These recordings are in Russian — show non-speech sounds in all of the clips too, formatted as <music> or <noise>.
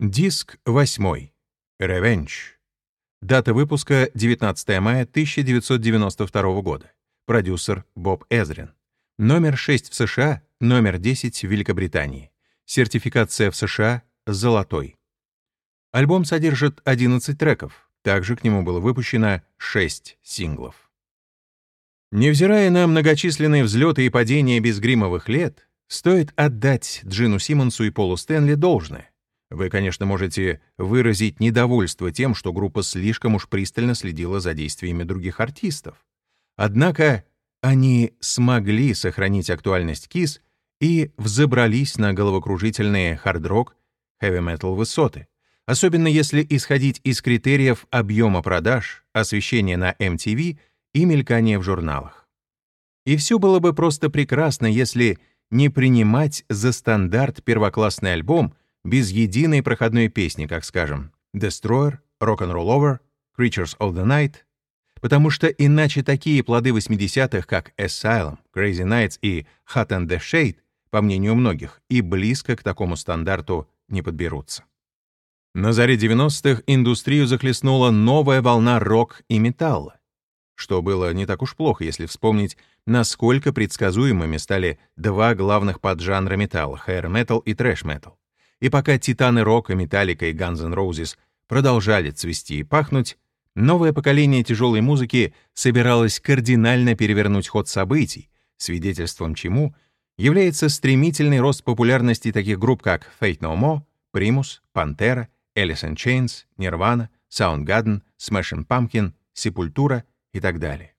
Диск 8. Revenge. Дата выпуска 19 мая 1992 года. Продюсер Боб Эзрин. Номер 6 в США, номер 10 в Великобритании. Сертификация в США «Золотой». Альбом содержит 11 треков. Также к нему было выпущено 6 синглов. Невзирая на многочисленные взлеты и падения безгримовых лет, стоит отдать Джину Симмонсу и Полу Стэнли должное. Вы, конечно, можете выразить недовольство тем, что группа слишком уж пристально следила за действиями других артистов. Однако они смогли сохранить актуальность Kiss и взобрались на головокружительные хард-рок, хэви-метал высоты, особенно если исходить из критериев объема продаж, освещения на MTV и мелькания в журналах. И все было бы просто прекрасно, если не принимать за стандарт первоклассный альбом — без единой проходной песни, как скажем, Destroyer, Rock'n'Roll Over, Creatures of the Night, потому что иначе такие плоды 80-х, как Asylum, Crazy Nights и Hot and the Shade, по мнению многих, и близко к такому стандарту не подберутся. На заре 90-х индустрию захлестнула новая волна рок и металла, что было не так уж плохо, если вспомнить, насколько предсказуемыми стали два главных поджанра металла — hair metal и трэш metal. И пока титаны рока, Металлика и Guns N' Roses продолжали цвести и пахнуть, новое поколение тяжелой музыки собиралось кардинально перевернуть ход событий, свидетельством чему является стремительный рост популярности таких групп, как Fate No More, Primus, Pantera, Alice in Chains, Nirvana, Soundgarden, Smashing Pumpkin, Sepultura и так далее.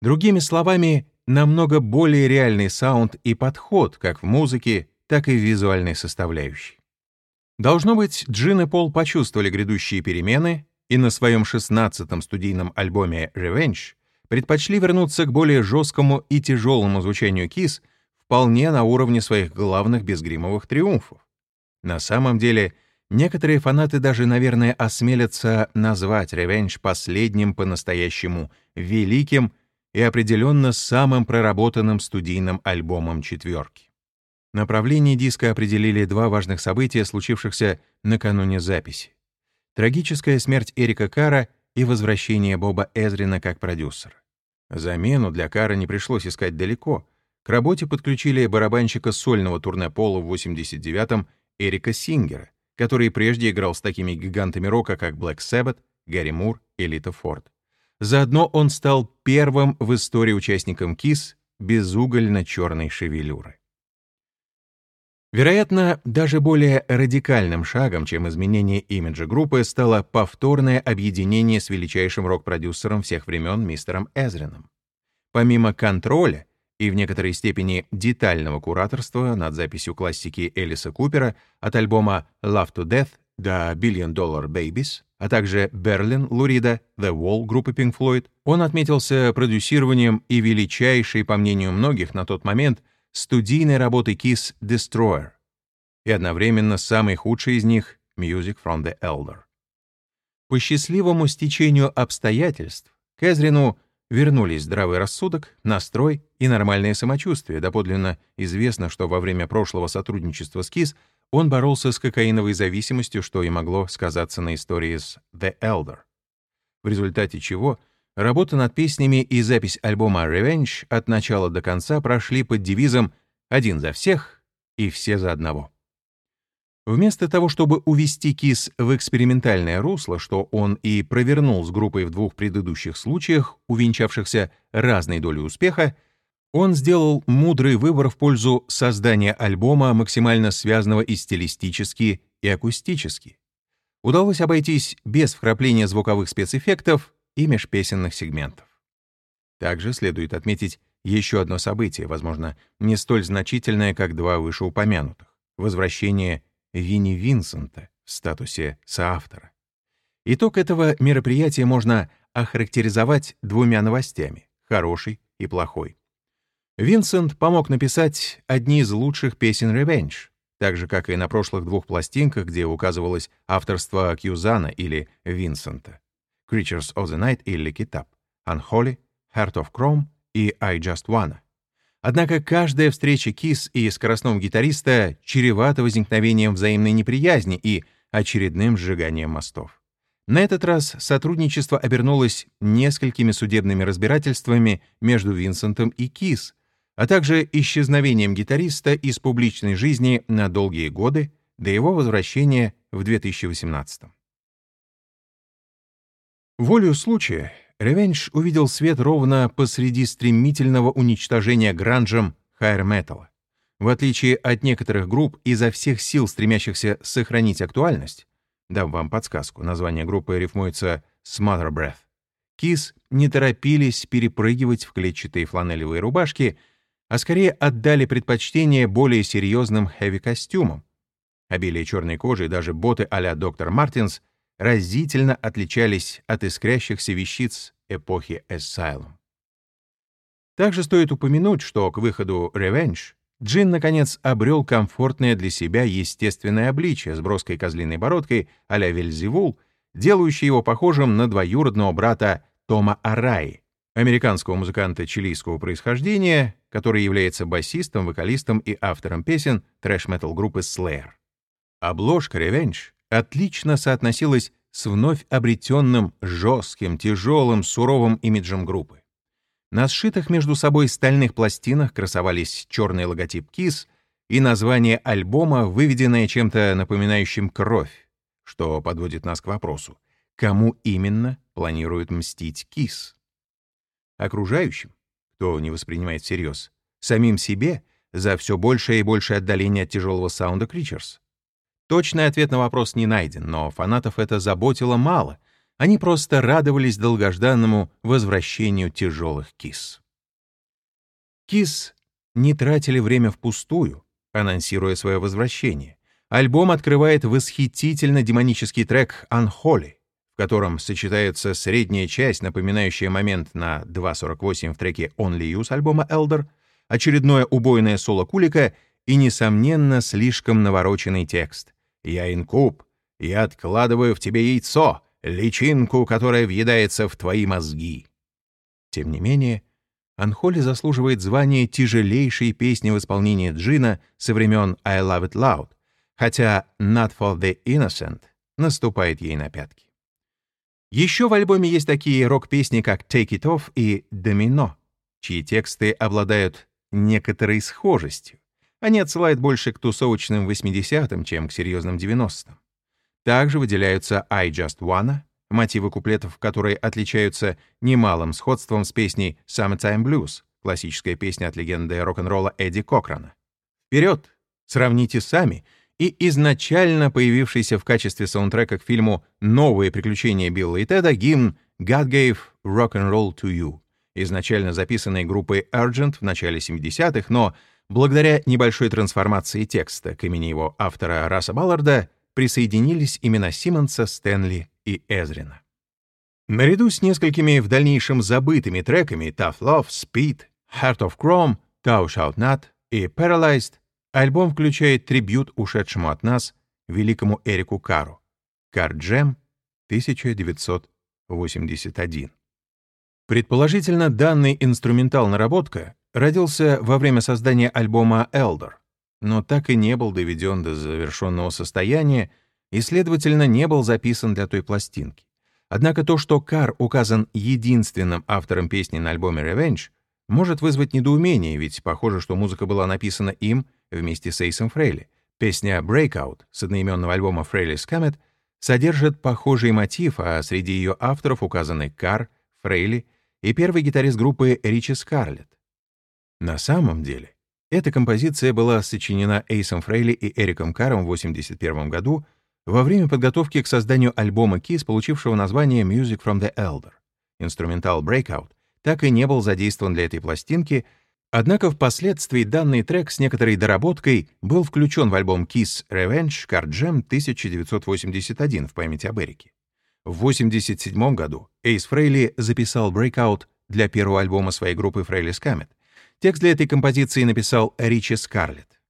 Другими словами, намного более реальный саунд и подход как в музыке, так и визуальной составляющей. Должно быть, Джин и Пол почувствовали грядущие перемены и на своем 16-м студийном альбоме «Revenge» предпочли вернуться к более жесткому и тяжелому звучанию Kiss вполне на уровне своих главных безгримовых триумфов. На самом деле, некоторые фанаты даже, наверное, осмелятся назвать «Revenge» последним по-настоящему великим и определенно самым проработанным студийным альбомом четверки. Направление диска определили два важных события, случившихся накануне записи. Трагическая смерть Эрика Кара и возвращение Боба Эзрина как продюсера. Замену для Кара не пришлось искать далеко. К работе подключили барабанщика сольного турне Пола в 89-м Эрика Сингера, который прежде играл с такими гигантами рока, как Black Sabbath, Гарри Мур и Лита Форд. Заодно он стал первым в истории участником KISS без угольно-черной шевелюры. Вероятно, даже более радикальным шагом, чем изменение имиджа группы, стало повторное объединение с величайшим рок-продюсером всех времен мистером Эзрином. Помимо контроля и в некоторой степени детального кураторства над записью классики Элиса Купера от альбома Love to Death до Billion Dollar Babies, а также Берлин Лурида, The Wall группы Pink Floyd, он отметился продюсированием и величайшей, по мнению многих на тот момент, студийной работы Kiss Destroyer и одновременно самый худший из них Music from the Elder. По счастливому стечению обстоятельств к Эзрину вернулись здравый рассудок, настрой и нормальное самочувствие. Доподлинно известно, что во время прошлого сотрудничества с Kiss он боролся с кокаиновой зависимостью, что и могло сказаться на истории с The Elder. В результате чего — Работа над песнями и запись альбома Revenge от начала до конца прошли под девизом «Один за всех и все за одного». Вместо того, чтобы увести Кис в экспериментальное русло, что он и провернул с группой в двух предыдущих случаях, увенчавшихся разной долей успеха, он сделал мудрый выбор в пользу создания альбома, максимально связанного и стилистически, и акустически. Удалось обойтись без вкрапления звуковых спецэффектов, и межпесенных сегментов. Также следует отметить еще одно событие, возможно, не столь значительное, как два вышеупомянутых — возвращение Винни Винсента в статусе соавтора. Итог этого мероприятия можно охарактеризовать двумя новостями — хороший и плохой. Винсент помог написать одни из лучших песен Revenge, так же, как и на прошлых двух пластинках, где указывалось авторство Кьюзана или Винсента. Creatures of the Night и Lick It Up, Unholy, Heart of Chrome и I Just Wanna. Однако каждая встреча Кис и скоростного гитариста чревата возникновением взаимной неприязни и очередным сжиганием мостов. На этот раз сотрудничество обернулось несколькими судебными разбирательствами между Винсентом и Кис, а также исчезновением гитариста из публичной жизни на долгие годы до его возвращения в 2018. Волею случая Revenge увидел свет ровно посреди стремительного уничтожения гранжем хайр-металла. В отличие от некоторых групп, изо всех сил стремящихся сохранить актуальность, дам вам подсказку, название группы рифмуется «Smother Breath», Кис не торопились перепрыгивать в клетчатые фланелевые рубашки, а скорее отдали предпочтение более серьезным хэви-костюмам. Обилие черной кожи и даже боты а-ля Доктор Мартинс разительно отличались от искрящихся вещиц эпохи Asylum. Также стоит упомянуть, что к выходу Revenge Джин, наконец, обрел комфортное для себя естественное обличие с броской козлиной бородкой а-ля Вельзевул, делающее его похожим на двоюродного брата Тома Араи, американского музыканта чилийского происхождения, который является басистом, вокалистом и автором песен трэш-метал группы Slayer. Обложка Revenge отлично соотносилась с вновь обретенным жестким, тяжелым, суровым имиджем группы. На сшитых между собой стальных пластинах красовались черный логотип KISS и название альбома, выведенное чем-то напоминающим «Кровь», что подводит нас к вопросу, кому именно планирует мстить KISS? Окружающим, кто не воспринимает всерьез, самим себе за все большее и большее отдаление от тяжелого саунда Creatures, Точный ответ на вопрос не найден, но фанатов это заботило мало. Они просто радовались долгожданному возвращению тяжелых кис. Кис не тратили время впустую, анонсируя свое возвращение. Альбом открывает восхитительно демонический трек «Unholy», в котором сочетается средняя часть, напоминающая момент на 2.48 в треке «Only Use» альбома «Elder», очередное убойное соло Кулика и, несомненно, слишком навороченный текст. Я инкуб, я откладываю в тебе яйцо, личинку, которая въедается в твои мозги. Тем не менее, Анхоли заслуживает звания тяжелейшей песни в исполнении Джина со времен I Love It Loud, хотя Not For The Innocent наступает ей на пятки. Еще в альбоме есть такие рок-песни, как Take It Off и Domino, чьи тексты обладают некоторой схожестью. Они отсылают больше к тусовочным 80-м, чем к серьезным 90-м. Также выделяются «I Just Wanna», мотивы куплетов, которые отличаются немалым сходством с песней «Summertime Blues», классическая песня от легенды рок-н-ролла Эдди Кокрана. Вперед! Сравните сами и изначально появившийся в качестве саундтрека к фильму «Новые приключения Билла и Теда» гимн «God gave rock and roll to you», изначально записанный группой Argent в начале 70-х, но Благодаря небольшой трансформации текста к имени его автора Раса Балларда присоединились имена Симмонса, Стэнли и Эзрина. Наряду с несколькими в дальнейшем забытыми треками Tough Love, Speed, Heart of Chrome, Thou Shalt Not и Paralyzed альбом включает трибют ушедшему от нас великому Эрику Кару «Кар Джем» 1981. Предположительно, данный инструментал-наработка родился во время создания альбома Elder, но так и не был доведен до завершенного состояния и, следовательно, не был записан для той пластинки. Однако то, что Кар указан единственным автором песни на альбоме Revenge, может вызвать недоумение, ведь похоже, что музыка была написана им вместе с Эйсом Фрейли. Песня Breakout с одноименного альбома Фрейли Comet содержит похожий мотив, а среди ее авторов указаны Кар, Фрейли и первый гитарист группы Ричи Скарлетт. На самом деле, эта композиция была сочинена Эйсом Фрейли и Эриком Каром в 1981 году во время подготовки к созданию альбома Kiss, получившего название Music from the Elder. Инструментал Breakout так и не был задействован для этой пластинки, однако впоследствии данный трек с некоторой доработкой был включен в альбом Kiss Revenge Card Jam 1981 в память об Эрике. В 1987 году Эйс Фрейли записал Breakout для первого альбома своей группы Фрейли Скамет, Текст для этой композиции написал Ричи Скарлетт.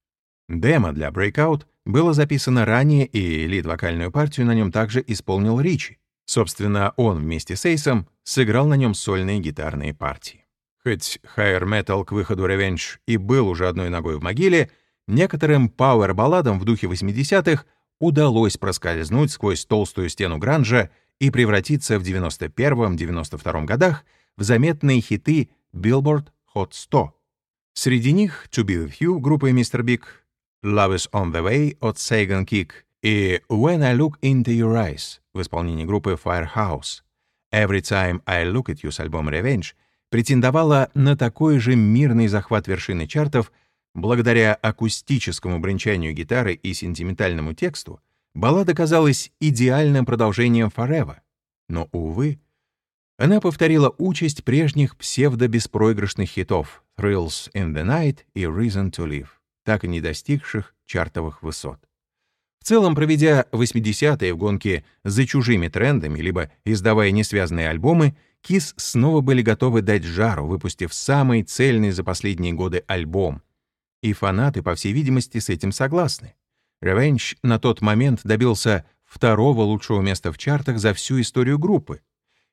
Демо для Breakout было записано ранее, и лид-вокальную партию на нем также исполнил Ричи. Собственно, он вместе с Эйсом сыграл на нем сольные гитарные партии. Хоть Higher Metal к выходу Revenge и был уже одной ногой в могиле, некоторым пауэр-балладам в духе 80-х удалось проскользнуть сквозь толстую стену гранжа и превратиться в 91-92 годах в заметные хиты Billboard Hot 100. Среди них To Be With You группы Mr. Big, Love Is On The Way от Sagan Kick и When I Look Into Your Eyes в исполнении группы Firehouse. Every Time I Look At You с альбома Revenge претендовала на такой же мирный захват вершины чартов благодаря акустическому бренчанию гитары и сентиментальному тексту, баллада казалась идеальным продолжением Forever. Но, увы, она повторила участь прежних псевдо-беспроигрышных хитов «Thrills in the Night» и «Reason to Live», так и не достигших чартовых высот. В целом, проведя 80-е в гонке за чужими трендами, либо издавая несвязанные альбомы, Kiss снова были готовы дать жару, выпустив самый цельный за последние годы альбом. И фанаты, по всей видимости, с этим согласны. Revenge на тот момент добился второго лучшего места в чартах за всю историю группы.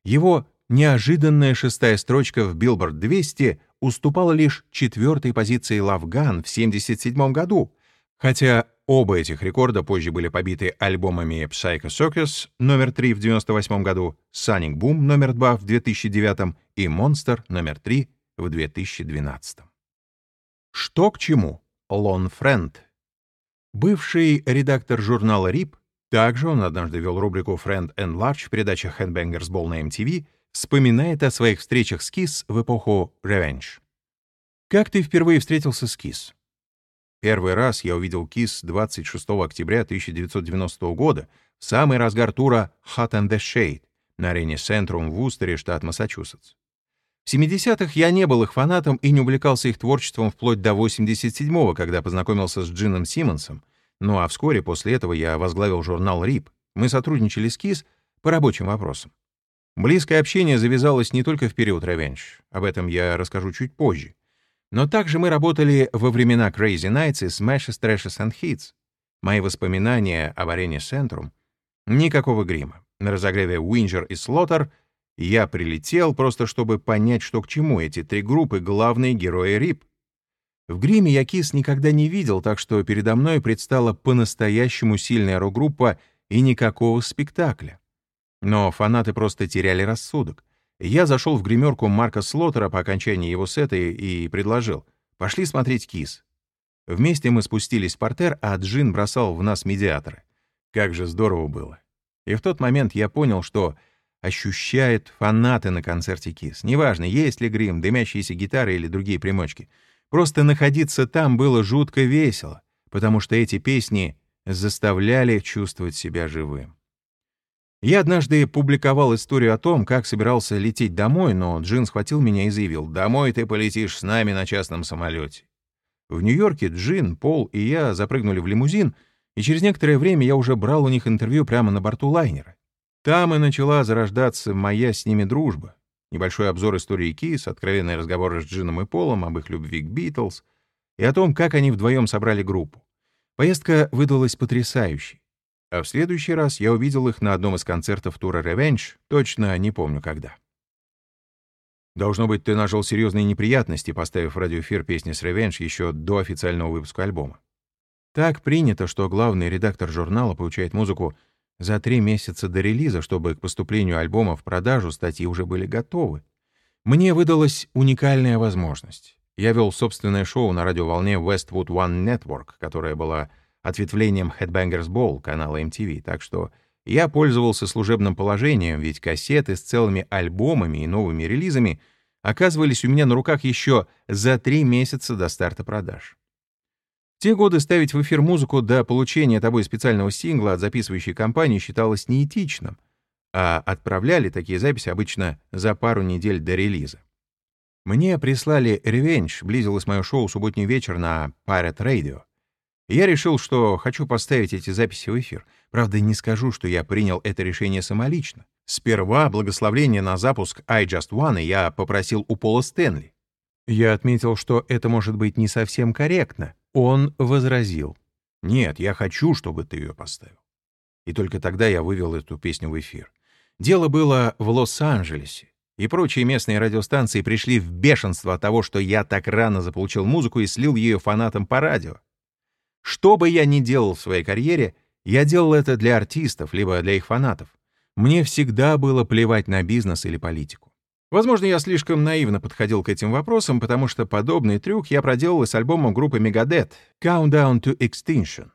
Его неожиданная шестая строчка в Billboard 200 уступала лишь четвертой позиции Gun в 1977 году, хотя оба этих рекорда позже были побиты альбомами Psycho Circus номер 3 в 1998 году, Sonic Boom номер 2 в 2009 и Monster номер 3 в 2012. Что к чему? Lon Friend. Бывший редактор журнала RIP, также он однажды вел рубрику Friend and Large в передаче Handbangers Ball на MTV, вспоминает о своих встречах с Kiss в эпоху Revenge. Как ты впервые встретился с Kiss? Первый раз я увидел Kiss 26 октября 1990 года, в самый разгар тура Hot and the Shade на арене Центрум в Устере, штат Массачусетс. В 70-х я не был их фанатом и не увлекался их творчеством вплоть до 87-го, когда познакомился с Джином Симмонсом. Ну а вскоре после этого я возглавил журнал «Рип». Мы сотрудничали с Kiss по рабочим вопросам. Близкое общение завязалось не только в период Revenge, об этом я расскажу чуть позже. Но также мы работали во времена Crazy Nights и Smashes, Trashes and Hits. Мои воспоминания об арене Центрум — никакого грима. На разогреве Уинджер и Слоттер я прилетел просто, чтобы понять, что к чему эти три группы — главные герои РИП. В гриме я Кис никогда не видел, так что передо мной предстала по-настоящему сильная рок-группа и никакого спектакля. Но фанаты просто теряли рассудок. Я зашел в гримерку Марка Слоттера по окончании его сета и предложил «Пошли смотреть Кис». Вместе мы спустились в портер, а Джин бросал в нас медиаторы. Как же здорово было. И в тот момент я понял, что ощущают фанаты на концерте Кис. Неважно, есть ли грим, дымящиеся гитары или другие примочки. Просто находиться там было жутко весело, потому что эти песни заставляли чувствовать себя живым. Я однажды публиковал историю о том, как собирался лететь домой, но Джин схватил меня и заявил, «Домой ты полетишь с нами на частном самолете». В Нью-Йорке Джин, Пол и я запрыгнули в лимузин, и через некоторое время я уже брал у них интервью прямо на борту лайнера. Там и начала зарождаться моя с ними дружба. Небольшой обзор истории Кис, откровенные разговоры с Джином и Полом об их любви к Битлз и о том, как они вдвоем собрали группу. Поездка выдалась потрясающей. А в следующий раз я увидел их на одном из концертов тура «Ревенж», точно не помню когда. Должно быть, ты нажил серьезные неприятности, поставив в радиоэфир песни с «Ревенж» еще до официального выпуска альбома. Так принято, что главный редактор журнала получает музыку за три месяца до релиза, чтобы к поступлению альбома в продажу статьи уже были готовы. Мне выдалась уникальная возможность. Я вел собственное шоу на радиоволне Westwood One Network, которая была ответвлением Headbangers Ball канала MTV, так что я пользовался служебным положением, ведь кассеты с целыми альбомами и новыми релизами оказывались у меня на руках еще за три месяца до старта продаж. В те годы ставить в эфир музыку до получения тобой специального сингла от записывающей компании считалось неэтичным, а отправляли такие записи обычно за пару недель до релиза. Мне прислали «Ревенж», близилось мое шоу «Субботний вечер» на Pirate Radio я решил, что хочу поставить эти записи в эфир. Правда, не скажу, что я принял это решение самолично. Сперва благословление на запуск I Just One я попросил у Пола Стэнли. Я отметил, что это может быть не совсем корректно. Он возразил. «Нет, я хочу, чтобы ты ее поставил». И только тогда я вывел эту песню в эфир. Дело было в Лос-Анджелесе. и прочие местные радиостанции пришли в бешенство от того, что я так рано заполучил музыку и слил ее фанатам по радио. Что бы я ни делал в своей карьере, я делал это для артистов, либо для их фанатов. Мне всегда было плевать на бизнес или политику. Возможно, я слишком наивно подходил к этим вопросам, потому что подобный трюк я проделал с альбомом группы Megadeth «Countdown to Extinction».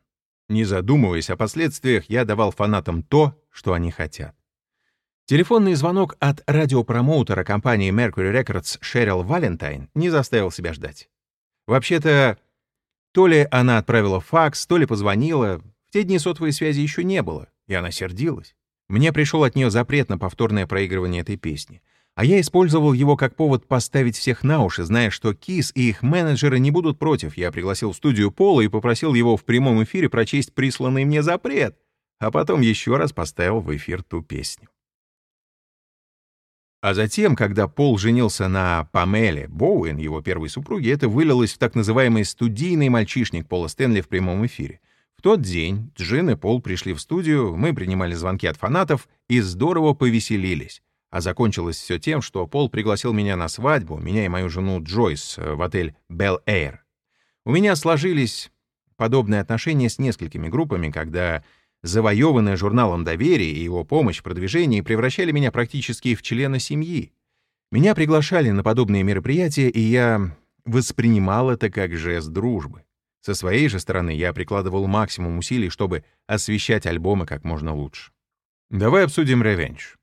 Не задумываясь о последствиях, я давал фанатам то, что они хотят. Телефонный звонок от радиопромоутера компании Mercury Records Шерил Валентайн не заставил себя ждать. Вообще-то, то ли она отправила факс, то ли позвонила. В те дни сотовой связи еще не было, и она сердилась. Мне пришел от нее запрет на повторное проигрывание этой песни. А я использовал его как повод поставить всех на уши, зная, что Кис и их менеджеры не будут против. Я пригласил в студию Пола и попросил его в прямом эфире прочесть присланный мне запрет, а потом еще раз поставил в эфир ту песню. А затем, когда Пол женился на Памеле Боуэн, его первой супруге, это вылилось в так называемый студийный мальчишник Пола Стэнли в прямом эфире. В тот день Джин и Пол пришли в студию, мы принимали звонки от фанатов и здорово повеселились. А закончилось все тем, что Пол пригласил меня на свадьбу, меня и мою жену Джойс, э, в отель Bel Air. У меня сложились подобные отношения с несколькими группами, когда завоеванная журналом доверие и его помощь в продвижении превращали меня практически в члена семьи. Меня приглашали на подобные мероприятия, и я воспринимал это как жест дружбы. Со своей же стороны я прикладывал максимум усилий, чтобы освещать альбомы как можно лучше. Давай обсудим «Revenge».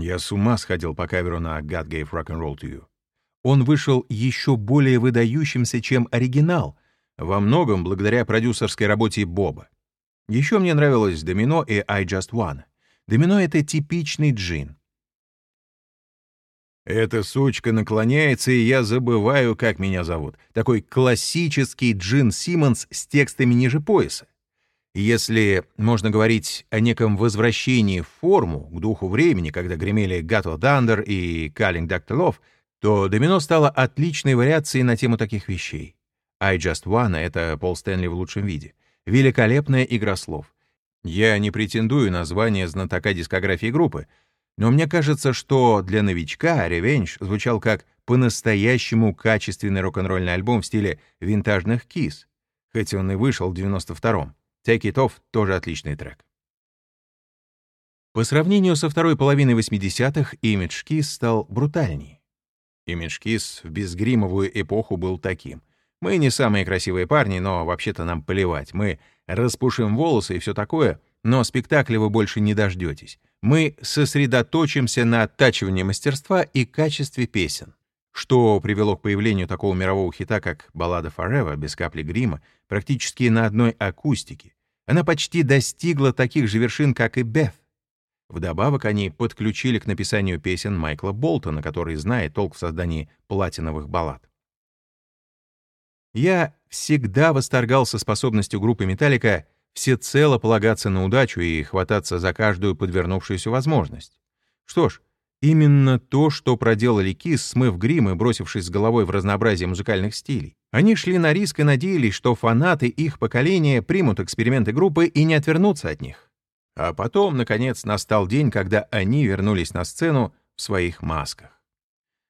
Я с ума сходил по каверу на «God Gave Rock and Roll to You». Он вышел еще более выдающимся, чем оригинал, во многом благодаря продюсерской работе Боба. Еще мне нравилось «Домино» и «I Just Wanna». «Домино» — это типичный джин. Эта сучка наклоняется, и я забываю, как меня зовут. Такой классический Джин Симмонс с текстами ниже пояса. Если можно говорить о неком возвращении в форму, к духу времени, когда гремели Гатто Дандер и Каллинг Дактилов, то «Домино» стало отличной вариацией на тему таких вещей. «I Just Wanna» — это Пол Стэнли в лучшем виде. Великолепная игра слов. Я не претендую на звание знатока дискографии группы, но мне кажется, что для новичка «Revenge» звучал как по-настоящему качественный рок-н-ролльный альбом в стиле винтажных кис, хоть он и вышел в 92-м. «Take It Off» — тоже отличный трек. По сравнению со второй половиной 80-х, имидж Kiss стал брутальнее. Имидж Kiss в безгримовую эпоху был таким. Мы не самые красивые парни, но вообще-то нам плевать. Мы распушим волосы и все такое, но спектакля вы больше не дождетесь. Мы сосредоточимся на оттачивании мастерства и качестве песен. Что привело к появлению такого мирового хита, как «Баллада Forever» без капли грима, практически на одной акустике. Она почти достигла таких же вершин, как и «Бeth». Вдобавок они подключили к написанию песен Майкла Болтона, который знает толк в создании платиновых баллад. Я всегда восторгался способностью группы «Металлика» всецело полагаться на удачу и хвататься за каждую подвернувшуюся возможность. Что ж, именно то, что проделали Кис, смыв грим и бросившись с головой в разнообразие музыкальных стилей. Они шли на риск и надеялись, что фанаты их поколения примут эксперименты группы и не отвернутся от них. А потом, наконец, настал день, когда они вернулись на сцену в своих масках.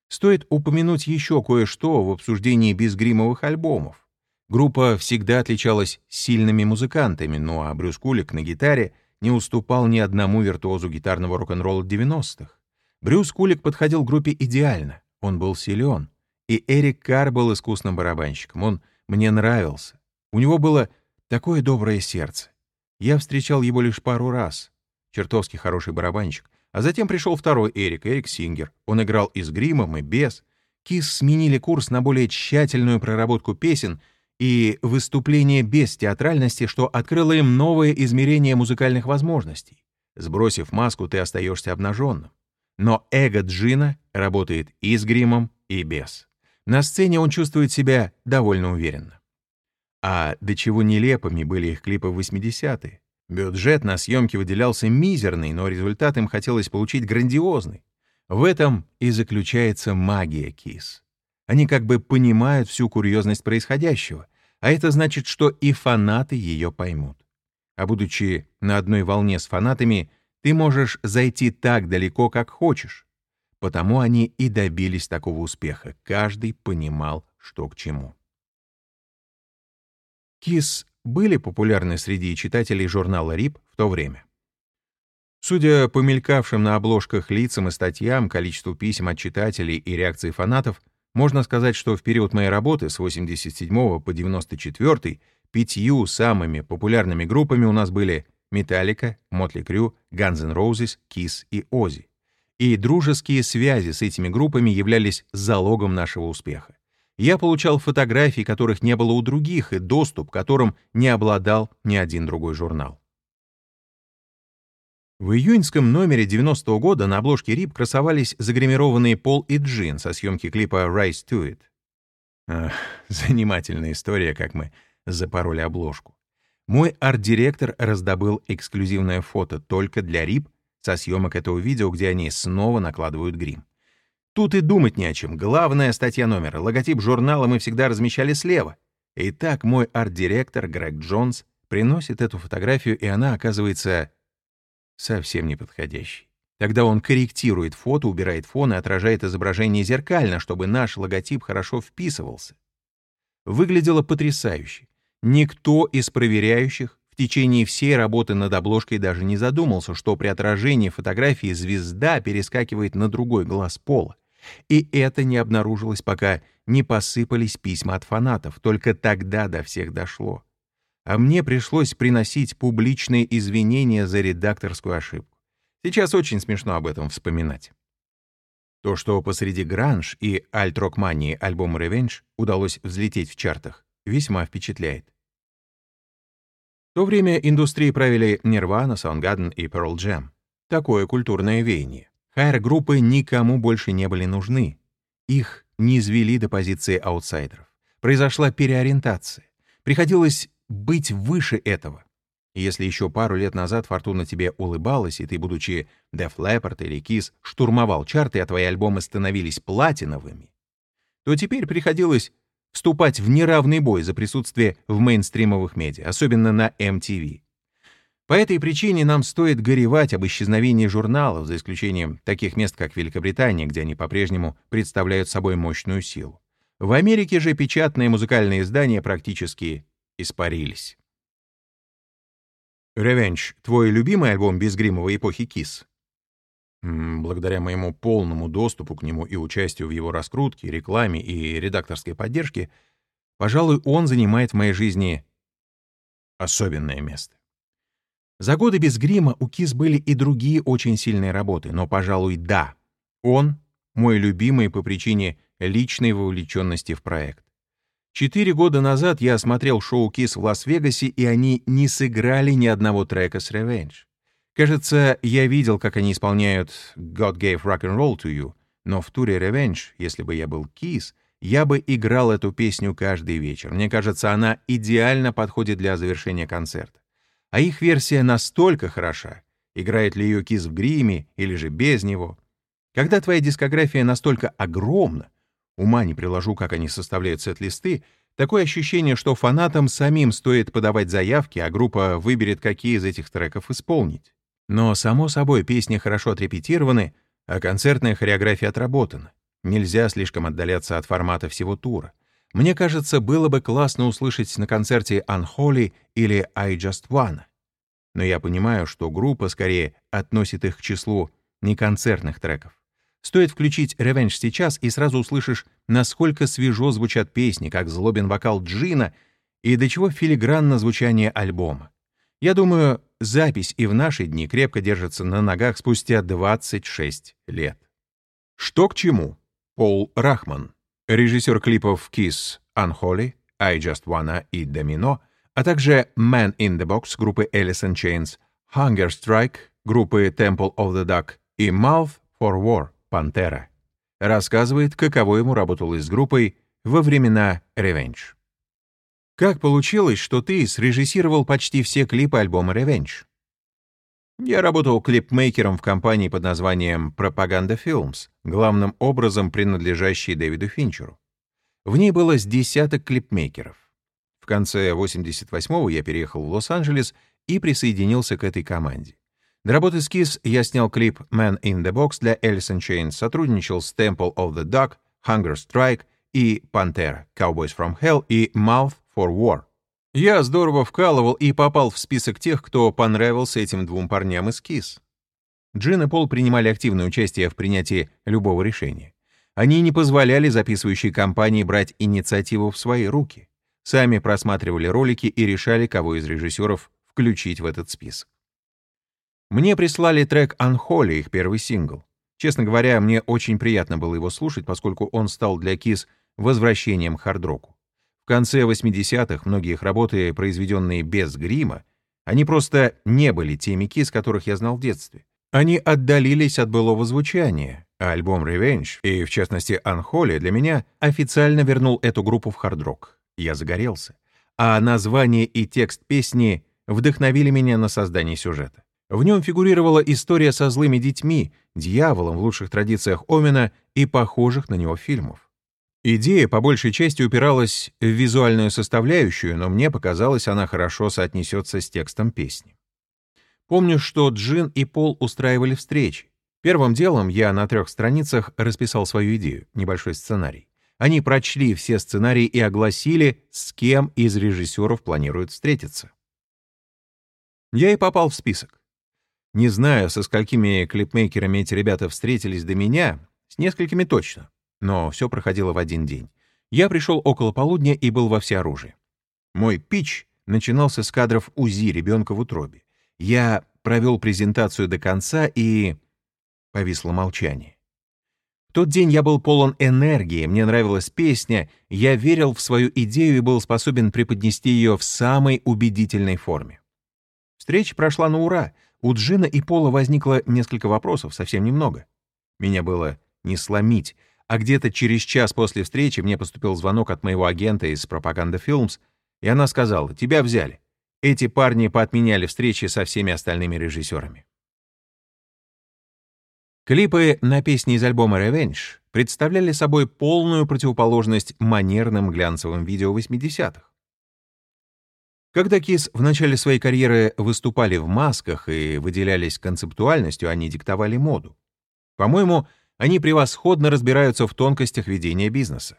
Стоит упомянуть еще кое-что в обсуждении безгримовых альбомов. Группа всегда отличалась сильными музыкантами, ну а Брюс Кулик на гитаре не уступал ни одному виртуозу гитарного рок-н-ролла 90-х. Брюс Кулик подходил группе идеально, он был силен. И Эрик Карр был искусным барабанщиком, он мне нравился. У него было такое доброе сердце. Я встречал его лишь пару раз. Чертовски хороший барабанщик, а затем пришел второй Эрик, Эрик Сингер. Он играл и с гримом, и без. Кис сменили курс на более тщательную проработку песен и выступление без театральности, что открыло им новое измерение музыкальных возможностей. Сбросив маску, ты остаешься обнаженным. Но эго Джина работает и с гримом, и без. На сцене он чувствует себя довольно уверенно. А до чего нелепыми были их клипы в 80-е. Бюджет на съемки выделялся мизерный, но результат им хотелось получить грандиозный. В этом и заключается магия КИС. Они как бы понимают всю курьезность происходящего, а это значит, что и фанаты ее поймут. А будучи на одной волне с фанатами, ты можешь зайти так далеко, как хочешь. потому они и добились такого успеха. Каждый понимал, что к чему. Кис были популярны среди читателей журнала «Рип» в то время. Судя по мелькавшим на обложках лицам и статьям, количеству писем от читателей и реакций фанатов, можно сказать, что в период моей работы с 87 по 94 пятью самыми популярными группами у нас были Metallica, Motley Crue, Guns N' Roses, Kiss и Ozzy. И дружеские связи с этими группами являлись залогом нашего успеха. Я получал фотографии, которых не было у других, и доступ которым не обладал ни один другой журнал. В июньском номере 90-го года на обложке РИП красовались загримированные Пол и Джин со съемки клипа «Rise to It». Ах, <laughs> занимательная история, как мы запороли обложку. Мой арт-директор раздобыл эксклюзивное фото только для РИП со съемок этого видео, где они снова накладывают грим. Тут и думать не о чем. Главная статья номера. Логотип журнала мы всегда размещали слева. Итак, мой арт-директор Грег Джонс приносит эту фотографию, и она оказывается совсем неподходящей. Тогда он корректирует фото, убирает фон и отражает изображение зеркально, чтобы наш логотип хорошо вписывался. Выглядело потрясающе. Никто из проверяющих течение всей работы над обложкой даже не задумался, что при отражении фотографии звезда перескакивает на другой глаз пола. И это не обнаружилось, пока не посыпались письма от фанатов. Только тогда до всех дошло. А мне пришлось приносить публичные извинения за редакторскую ошибку. Сейчас очень смешно об этом вспоминать. То, что посреди гранж и альт-рок-мании альбому «Revenge» удалось взлететь в чартах, весьма впечатляет. То время индустрии правили Nirvana, Soundgarden и Pearl Jam. Такое культурное веяние. HR-группы никому больше не были нужны. Их не извели до позиции аутсайдеров. Произошла переориентация. Приходилось быть выше этого. если еще пару лет назад фортуна тебе улыбалась, и ты, будучи Def Leppard или Kiss, штурмовал чарты, а твои альбомы становились платиновыми, то теперь приходилось вступать в неравный бой за присутствие в мейнстримовых медиа, особенно на MTV. По этой причине нам стоит горевать об исчезновении журналов, за исключением таких мест, как Великобритания, где они по-прежнему представляют собой мощную силу. В Америке же печатные музыкальные издания практически испарились. «Revenge» — твой любимый альбом безгримовой эпохи Kiss? Благодаря моему полному доступу к нему и участию в его раскрутке, рекламе и редакторской поддержке, пожалуй, он занимает в моей жизни особенное место. За годы без грима у Кис были и другие очень сильные работы, но, пожалуй, да, он мой любимый по причине личной вовлеченности в проект. Четыре года назад я осмотрел шоу Кис в Лас-Вегасе, и они не сыграли ни одного трека с Revenge. Кажется, я видел, как они исполняют «God gave rock and roll to you», но в туре Revenge, если бы я был Кис, я бы играл эту песню каждый вечер. Мне кажется, она идеально подходит для завершения концерта. А их версия настолько хороша, играет ли ее Кис в гриме или же без него. Когда твоя дискография настолько огромна, ума не приложу, как они составляют сет-листы, такое ощущение, что фанатам самим стоит подавать заявки, а группа выберет, какие из этих треков исполнить. Но, само собой, песни хорошо отрепетированы, а концертная хореография отработана. Нельзя слишком отдаляться от формата всего тура. Мне кажется, было бы классно услышать на концерте Unholy или I Just Wanna. Но я понимаю, что группа скорее относит их к числу неконцертных треков. Стоит включить Revenge сейчас, и сразу услышишь, насколько свежо звучат песни, как злобен вокал Джина и до чего филигранно звучание альбома. Я думаю, запись и в наши дни крепко держится на ногах спустя 26 лет. Что к чему? Пол Рахман режиссер клипов Kiss, Unholy, I Just Wanna и Domino, а также Man in the Box группы Alice in Chains, Hunger Strike группы Temple of the Duck и Mouth for War Пантера. Рассказывает, каково ему работалось с группой во времена Revenge. Как получилось, что ты срежиссировал почти все клипы альбома Revenge? Я работал клипмейкером в компании под названием Propaganda Films, главным образом принадлежащей Дэвиду Финчеру. В ней было с десяток клипмейкеров. В конце 88-го я переехал в Лос-Анджелес и присоединился к этой команде. Для работы с Kiss я снял клип «Man in the Box» для Alice in сотрудничал с Temple of the Dog, Hunger Strike и Pantera, Cowboys from Hell и Mouth for War. Я здорово вкалывал и попал в список тех, кто понравился этим двум парням из Kiss. Джин и Пол принимали активное участие в принятии любого решения. Они не позволяли записывающей компании брать инициативу в свои руки. Сами просматривали ролики и решали, кого из режиссеров включить в этот список. Мне прислали трек «Unholy», их первый сингл. Честно говоря, мне очень приятно было его слушать, поскольку он стал для Кис возвращением к хардроку. Конце 80-х многие их работы, произведенные без грима, они просто не были теми Кис, которых я знал в детстве. Они отдалились от былого звучания, а альбом Revenge, и в частности Unholy, для меня официально вернул эту группу в хард-рок. Я загорелся. А название и текст песни вдохновили меня на создание сюжета. В нем фигурировала история со злыми детьми, дьяволом в лучших традициях Омена и похожих на него фильмов. Идея по большей части упиралась в визуальную составляющую, но мне показалось, она хорошо соотнесется с текстом песни. Помню, что Джин и Пол устраивали встречи. Первым делом я на трех страницах расписал свою идею, небольшой сценарий. Они прочли все сценарии и огласили, с кем из режиссеров планируют встретиться. Я и попал в список. Не знаю, со сколькими клипмейкерами эти ребята встретились до меня, с несколькими точно, но все проходило в один день. Я пришел около полудня и был во всеоружии. Мой пич начинался с кадров УЗИ ребенка в утробе. Я провел презентацию до конца и... Повисло молчание. В тот день я был полон энергии, мне нравилась песня, я верил в свою идею и был способен преподнести ее в самой убедительной форме. Встреча прошла на ура. У Джина и Пола возникло несколько вопросов, совсем немного. Меня было не сломить, а где-то через час после встречи мне поступил звонок от моего агента из Propaganda Films, и она сказала, «Тебя взяли. Эти парни поотменяли встречи со всеми остальными режиссерами. Клипы на песни из альбома Revenge представляли собой полную противоположность манерным глянцевым видео 80-х. Когда Кис в начале своей карьеры выступали в масках и выделялись концептуальностью, они диктовали моду. По-моему, они превосходно разбираются в тонкостях ведения бизнеса.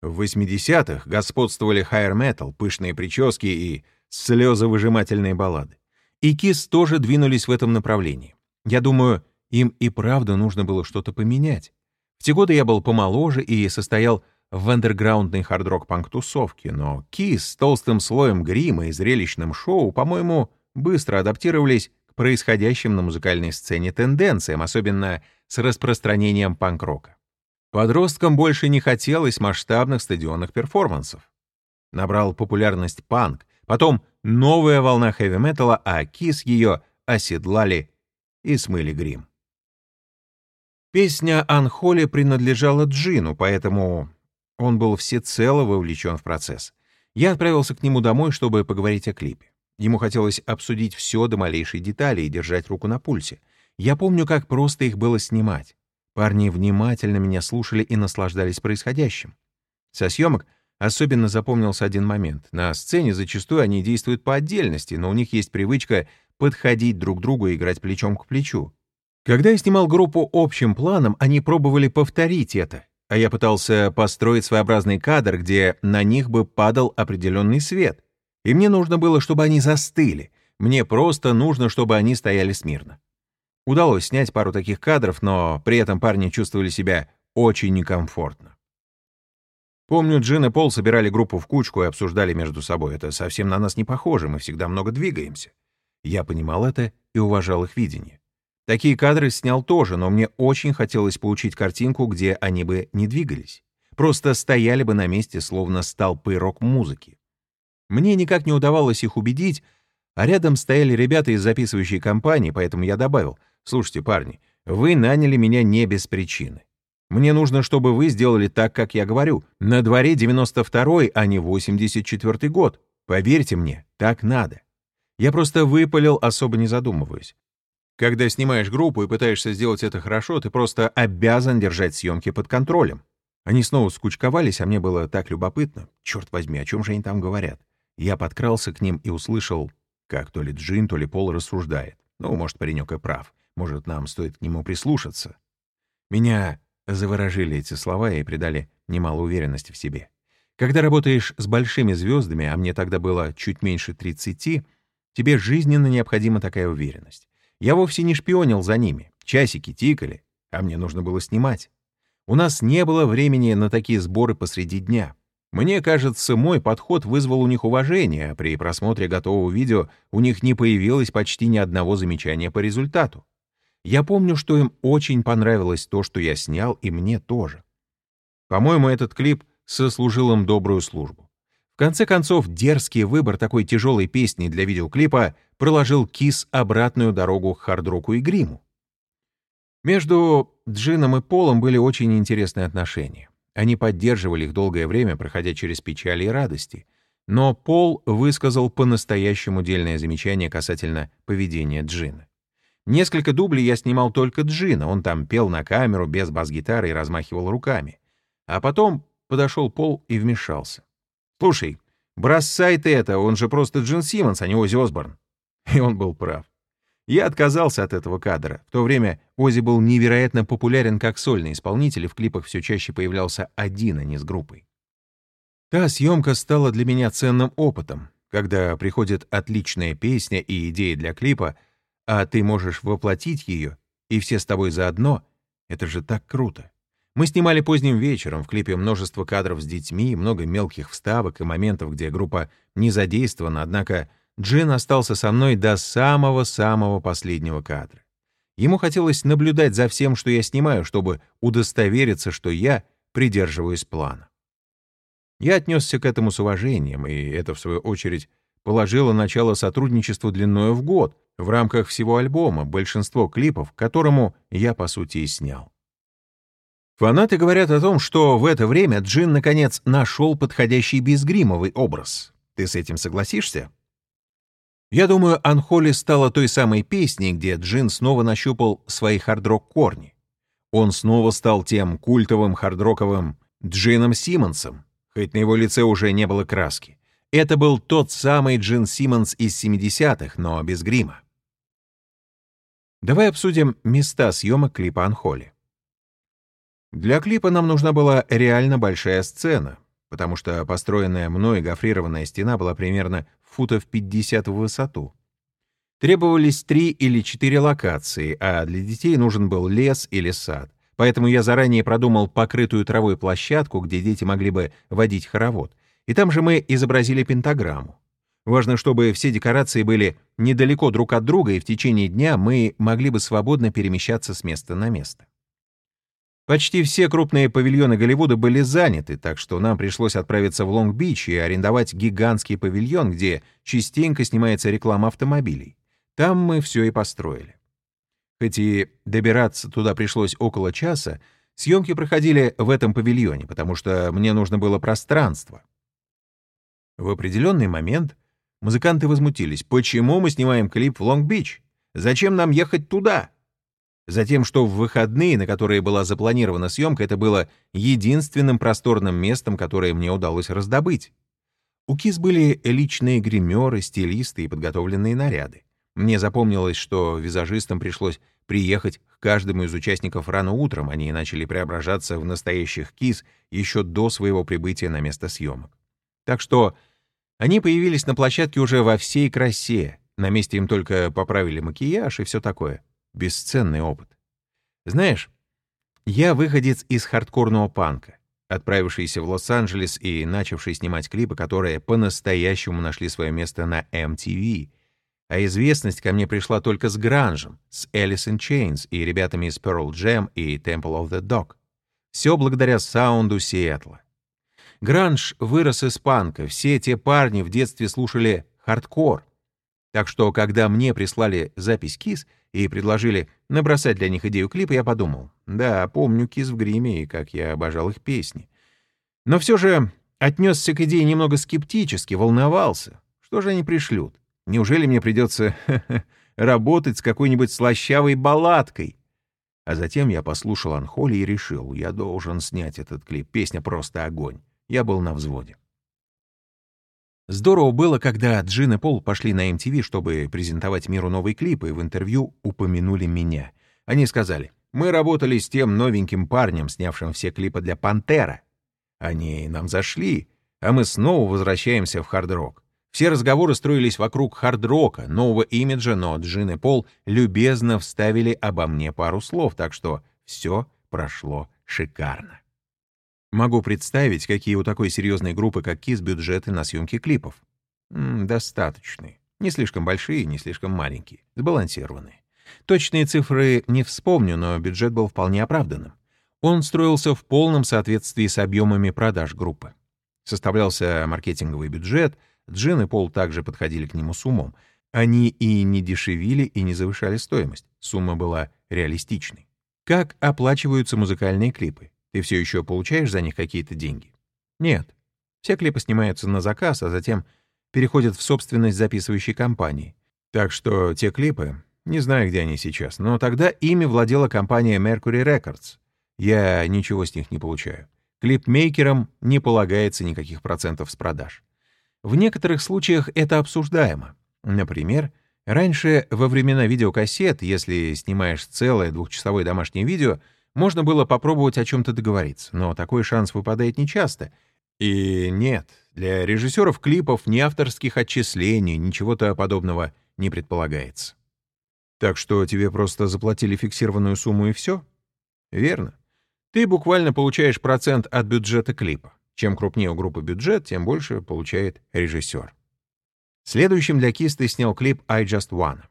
В 80-х господствовали хайр-метал, пышные прически и слезовыжимательные баллады. И Кис тоже двинулись в этом направлении. Я думаю, им и правда нужно было что-то поменять. В те годы я был помоложе и состоял в андерграундной хард-рок-панк-тусовке, но Кис с толстым слоем грима и зрелищным шоу, по-моему, быстро адаптировались происходящим на музыкальной сцене тенденциям, особенно с распространением панк-рока. Подросткам больше не хотелось масштабных стадионных перформансов. Набрал популярность панк, потом новая волна хэви-металла, а Кис ее оседлали и смыли грим. Песня «Анхоли» принадлежала Джину, поэтому он был всецело вовлечен в процесс. Я отправился к нему домой, чтобы поговорить о клипе. Ему хотелось обсудить все до малейшей детали и держать руку на пульсе. Я помню, как просто их было снимать. Парни внимательно меня слушали и наслаждались происходящим. Со съемок особенно запомнился один момент. На сцене зачастую они действуют по отдельности, но у них есть привычка подходить друг к другу и играть плечом к плечу. Когда я снимал группу общим планом, они пробовали повторить это, а я пытался построить своеобразный кадр, где на них бы падал определенный свет. И мне нужно было, чтобы они застыли. Мне просто нужно, чтобы они стояли смирно. Удалось снять пару таких кадров, но при этом парни чувствовали себя очень некомфортно. Помню, Джин и Пол собирали группу в кучку и обсуждали между собой. Это совсем на нас не похоже, мы всегда много двигаемся. Я понимал это и уважал их видение. Такие кадры снял тоже, но мне очень хотелось получить картинку, где они бы не двигались. Просто стояли бы на месте, словно столпы рок-музыки. Мне никак не удавалось их убедить, а рядом стояли ребята из записывающей компании, поэтому я добавил, Слушайте, парни, вы наняли меня не без причины. Мне нужно, чтобы вы сделали так, как я говорю. На дворе 92-й, а не 84-й год. Поверьте мне, так надо. Я просто выпалил, особо не задумываясь. Когда снимаешь группу и пытаешься сделать это хорошо, ты просто обязан держать съемки под контролем. Они снова скучковались, а мне было так любопытно. Черт возьми, о чем же они там говорят? Я подкрался к ним и услышал Как то ли Джин, то ли Пол рассуждает. Ну, может, паренек и прав. Может, нам стоит к нему прислушаться. Меня заворожили эти слова и придали немало уверенности в себе. Когда работаешь с большими звездами, а мне тогда было чуть меньше 30, тебе жизненно необходима такая уверенность. Я вовсе не шпионил за ними. Часики тикали, а мне нужно было снимать. У нас не было времени на такие сборы посреди дня. Мне кажется, мой подход вызвал у них уважение, при просмотре готового видео у них не появилось почти ни одного замечания по результату. Я помню, что им очень понравилось то, что я снял, и мне тоже. По-моему, этот клип сослужил им добрую службу. В конце концов, дерзкий выбор такой тяжелой песни для видеоклипа проложил Кис обратную дорогу к хардроку и гриму. Между Джином и Полом были очень интересные отношения. Они поддерживали их долгое время, проходя через печали и радости. Но Пол высказал по-настоящему дельное замечание касательно поведения Джина. Несколько дублей я снимал только Джина, он там пел на камеру без бас-гитары и размахивал руками. А потом подошел Пол и вмешался. «Слушай, бросай ты это, он же просто Джин Симмонс, а не Ози Осборн». И он был прав. Я отказался от этого кадра. В то время Ози был невероятно популярен как сольный исполнитель, и в клипах все чаще появлялся один, а не с группой. Та съемка стала для меня ценным опытом. Когда приходит отличная песня и идея для клипа, а ты можешь воплотить ее, и все с тобой заодно, это же так круто. Мы снимали поздним вечером, в клипе множество кадров с детьми, много мелких вставок и моментов, где группа не задействована, однако Джин остался со мной до самого-самого последнего кадра. Ему хотелось наблюдать за всем, что я снимаю, чтобы удостовериться, что я придерживаюсь плана. Я отнесся к этому с уважением, и это, в свою очередь, положило начало сотрудничеству длиною в год, в рамках всего альбома, большинство клипов, которому я, по сути, и снял. Фанаты говорят о том, что в это время Джин, наконец, нашел подходящий безгримовый образ. Ты с этим согласишься? Я думаю, «Анхоли» стала той самой песней, где Джин снова нащупал свои хардрок корни. Он снова стал тем культовым хардроковым Джином Симмонсом, хоть на его лице уже не было краски. Это был тот самый Джин Симмонс из 70-х, но без грима. Давай обсудим места съемок клипа «Анхоли». Для клипа нам нужна была реально большая сцена, потому что построенная мной гофрированная стена была примерно футов 50 в высоту. Требовались три или четыре локации, а для детей нужен был лес или сад. Поэтому я заранее продумал покрытую травой площадку, где дети могли бы водить хоровод. И там же мы изобразили пентаграмму. Важно, чтобы все декорации были недалеко друг от друга, и в течение дня мы могли бы свободно перемещаться с места на место. Почти все крупные павильоны Голливуда были заняты, так что нам пришлось отправиться в Лонг-Бич и арендовать гигантский павильон, где частенько снимается реклама автомобилей. Там мы все и построили. Хоть и добираться туда пришлось около часа, съемки проходили в этом павильоне, потому что мне нужно было пространство. В определенный момент музыканты возмутились. «Почему мы снимаем клип в Лонг-Бич? Зачем нам ехать туда?» Затем, что в выходные, на которые была запланирована съемка, это было единственным просторным местом, которое мне удалось раздобыть. У Кис были личные гримеры, стилисты и подготовленные наряды. Мне запомнилось, что визажистам пришлось приехать к каждому из участников рано утром, они начали преображаться в настоящих кис еще до своего прибытия на место съемок. Так что они появились на площадке уже во всей красе, на месте им только поправили макияж и все такое бесценный опыт. Знаешь, я выходец из хардкорного панка, отправившийся в Лос-Анджелес и начавший снимать клипы, которые по-настоящему нашли свое место на MTV. А известность ко мне пришла только с гранжем, с Alice in Chains и ребятами из Pearl Jam и Temple of the Dog. Все благодаря саунду Сиэтла. Гранж вырос из панка, все те парни в детстве слушали хардкор. Так что, когда мне прислали запись Kiss, и предложили набросать для них идею клипа, я подумал, да, помню Kiss в гриме и как я обожал их песни. Но все же отнесся к идее немного скептически, волновался. Что же они пришлют? Неужели мне придется <laughs> работать с какой-нибудь слащавой балладкой? А затем я послушал Анхоли и решил, я должен снять этот клип. Песня просто огонь. Я был на взводе. Здорово было, когда Джин и Пол пошли на MTV, чтобы презентовать миру новый клип, и в интервью упомянули меня. Они сказали, мы работали с тем новеньким парнем, снявшим все клипы для «Пантера». Они нам зашли, а мы снова возвращаемся в хард-рок. Все разговоры строились вокруг хард-рока, нового имиджа, но Джин и Пол любезно вставили обо мне пару слов, так что все прошло шикарно. Могу представить, какие у такой серьезной группы, как Kiss, бюджеты на съемки клипов. -м, достаточные. Не слишком большие, не слишком маленькие. Сбалансированные. Точные цифры не вспомню, но бюджет был вполне оправданным. Он строился в полном соответствии с объемами продаж группы. Составлялся маркетинговый бюджет, Джин и Пол также подходили к нему с умом. Они и не дешевили, и не завышали стоимость. Сумма была реалистичной. Как оплачиваются музыкальные клипы? Ты все еще получаешь за них какие-то деньги? Нет. Все клипы снимаются на заказ, а затем переходят в собственность записывающей компании. Так что те клипы, не знаю, где они сейчас, но тогда ими владела компания Mercury Records. Я ничего с них не получаю. Клипмейкерам не полагается никаких процентов с продаж. В некоторых случаях это обсуждаемо. Например, раньше, во времена видеокассет, если снимаешь целое двухчасовое домашнее видео, можно было попробовать о чем-то договориться, но такой шанс выпадает нечасто. И нет, для режиссеров клипов ни авторских отчислений, ничего-то подобного не предполагается. Так что тебе просто заплатили фиксированную сумму и все? Верно. Ты буквально получаешь процент от бюджета клипа. Чем крупнее у группы бюджет, тем больше получает режиссер. Следующим для Kiss ты снял клип «I Just Wanna».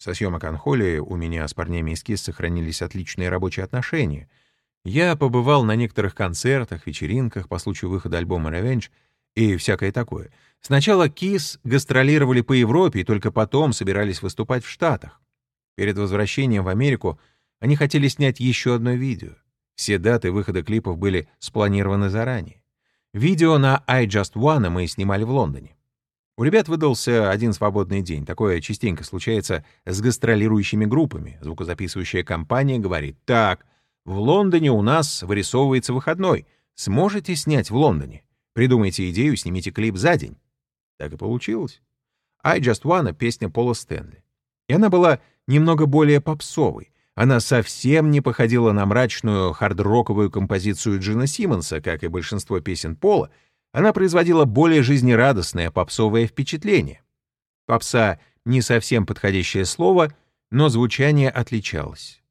Со съемок Анхоли у меня с парнями из Kiss сохранились отличные рабочие отношения. Я побывал на некоторых концертах, вечеринках по случаю выхода альбома Revenge и всякое такое. Сначала Kiss гастролировали по Европе и только потом собирались выступать в Штатах. Перед возвращением в Америку они хотели снять еще одно видео. Все даты выхода клипов были спланированы заранее. Видео на «I Just Wanna» мы снимали в Лондоне. У ребят выдался один свободный день. Такое частенько случается с гастролирующими группами. Звукозаписывающая компания говорит, так, в Лондоне у нас вырисовывается выходной. Сможете снять в Лондоне? Придумайте идею, снимите клип за день. Так и получилось. «I Just Wanna» — песня Пола Стэнли. И она была немного более попсовой. Она совсем не походила на мрачную хард-роковую композицию Джина Симмонса, как и большинство песен Пола. Она производила более жизнерадостное попсовое впечатление. Попса — не совсем подходящее слово, но звучание отличалось.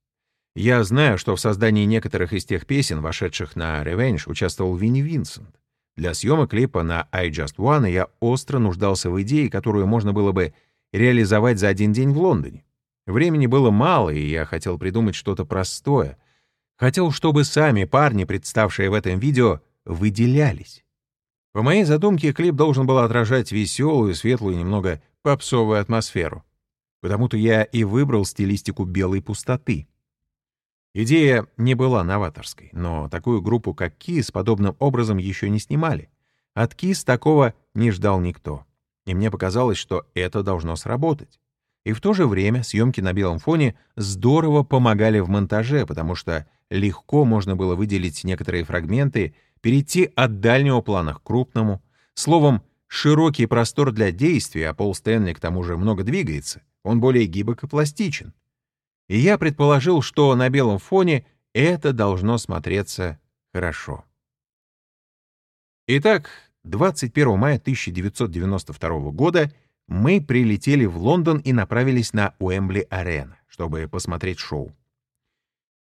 Я знаю, что в создании некоторых из тех песен, вошедших на Revenge, участвовал Винни Винсент. Для съемок клипа на I Just Wanna я остро нуждался в идее, которую можно было бы реализовать за один день в Лондоне. Времени было мало, и я хотел придумать что-то простое. Хотел, чтобы сами парни, представшие в этом видео, выделялись. По моей задумке, клип должен был отражать веселую, светлую, немного попсовую атмосферу. Потому-то я и выбрал стилистику белой пустоты. Идея не была новаторской, но такую группу, как Кис, подобным образом еще не снимали. От Кис такого не ждал никто. И мне показалось, что это должно сработать. И в то же время съемки на белом фоне здорово помогали в монтаже, потому что легко можно было выделить некоторые фрагменты, перейти от дальнего плана к крупному. Словом, широкий простор для действия, а Пол Стэнли к тому же много двигается, он более гибок и пластичен. И я предположил, что на белом фоне это должно смотреться хорошо. Итак, 21 мая 1992 года — мы прилетели в Лондон и направились на Уэмбли-арена, чтобы посмотреть шоу.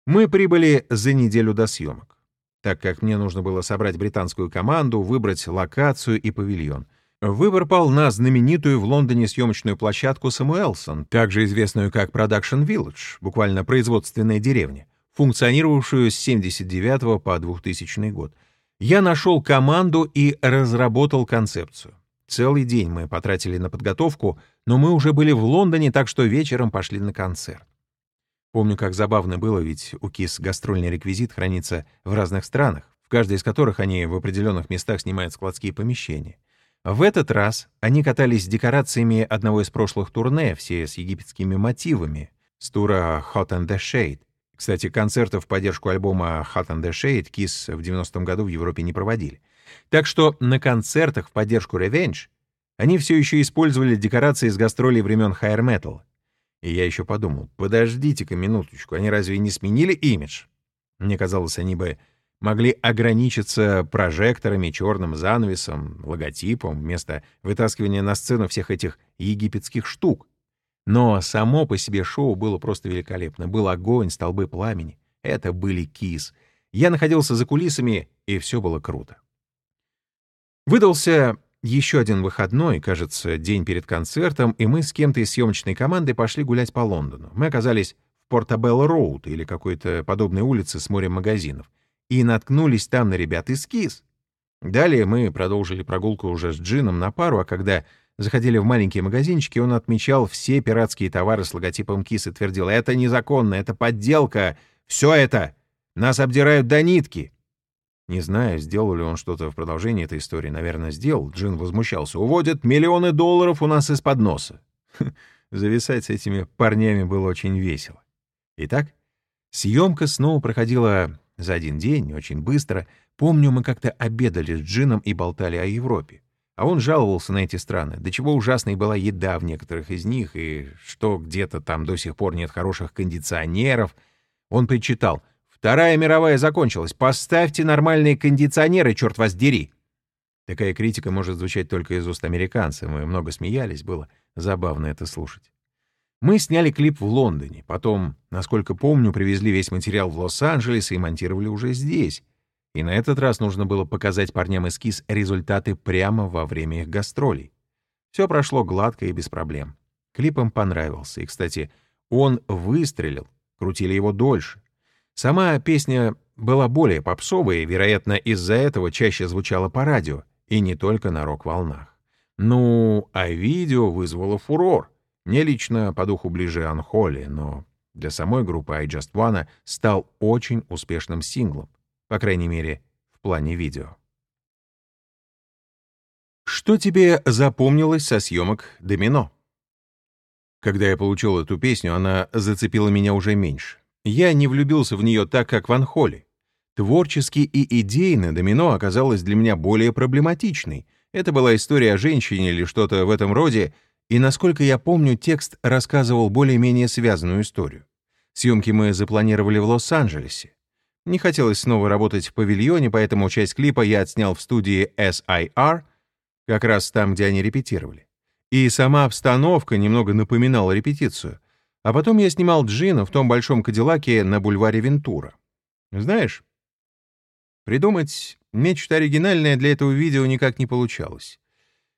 Мы прибыли за неделю до съемок, так как мне нужно было собрать британскую команду, выбрать локацию и павильон. Выбор пал на знаменитую в Лондоне съемочную площадку Самуэлсон, также известную как Production Village, буквально производственная деревня, функционировавшую с 79 по 2000 год. Я нашел команду и разработал концепцию. Целый день мы потратили на подготовку, но мы уже были в Лондоне, так что вечером пошли на концерт. Помню, как забавно было, ведь у КИС гастрольный реквизит хранится в разных странах, в каждой из которых они в определенных местах снимают складские помещения. В этот раз они катались с декорациями одного из прошлых турне, все с египетскими мотивами, с тура Hot and the Shade. Кстати, концертов в поддержку альбома Hot and the Shade KISS в 90-м году в Европе не проводили. Так что на концертах в поддержку Revenge Они все еще использовали декорации из гастролей времен Higher Metal. И я еще подумал, подождите-ка минуточку, они разве не сменили имидж? Мне казалось, они бы могли ограничиться прожекторами, черным занавесом, логотипом вместо вытаскивания на сцену всех этих египетских штук. Но само по себе шоу было просто великолепно. Был огонь, столбы пламени. Это были кис. Я находился за кулисами, и все было круто. Выдался еще один выходной, кажется, день перед концертом, и мы с кем-то из съемочной команды пошли гулять по Лондону. Мы оказались в Портабелло-Роуд или какой-то подобной улице с морем магазинов и наткнулись там на ребят из КИС. Далее мы продолжили прогулку уже с Джином на пару, а когда заходили в маленькие магазинчики, он отмечал все пиратские товары с логотипом КИС и твердил, «Это незаконно, это подделка, все это! Нас обдирают до нитки!» Не знаю, сделал ли он что-то в продолжении этой истории. Наверное, сделал. Джин возмущался. «Уводят миллионы долларов у нас из-под носа!» <laughs> Зависать с этими парнями было очень весело. Итак, съемка снова проходила за один день, очень быстро. Помню, мы как-то обедали с Джином и болтали о Европе. А он жаловался на эти страны, до чего ужасной была еда в некоторых из них, и что где-то там до сих пор нет хороших кондиционеров. Он причитал, «Вторая мировая закончилась, поставьте нормальные кондиционеры, черт вас дери!» Такая критика может звучать только из уст американца, мы много смеялись, было забавно это слушать. Мы сняли клип в Лондоне, потом, насколько помню, привезли весь материал в Лос-Анджелес и монтировали уже здесь. И на этот раз нужно было показать парням эскиз результаты прямо во время их гастролей. Все прошло гладко и без проблем. Клип им понравился. И, кстати, он выстрелил, крутили его дольше. Сама песня была более попсовой, вероятно, из-за этого чаще звучала по радио, и не только на рок-волнах. Ну, а видео вызвало фурор — мне лично по духу ближе Анхоли, но для самой группы I Just Wanna стал очень успешным синглом, по крайней мере, в плане видео. Что тебе запомнилось со съемок «Домино»? Когда я получил эту песню, она зацепила меня уже меньше. Я не влюбился в нее так, как в Анхоли. Творчески и идейно «Домино» оказалось для меня более проблематичной. Это была история о женщине или что-то в этом роде, и, насколько я помню, текст рассказывал более-менее связанную историю. Съемки мы запланировали в Лос-Анджелесе. Не хотелось снова работать в павильоне, поэтому часть клипа я отснял в студии SIR, как раз там, где они репетировали. И сама обстановка немного напоминала репетицию. А потом я снимал Джина в том большом кадиллаке на бульваре Вентура. Знаешь, придумать нечто оригинальное для этого видео никак не получалось.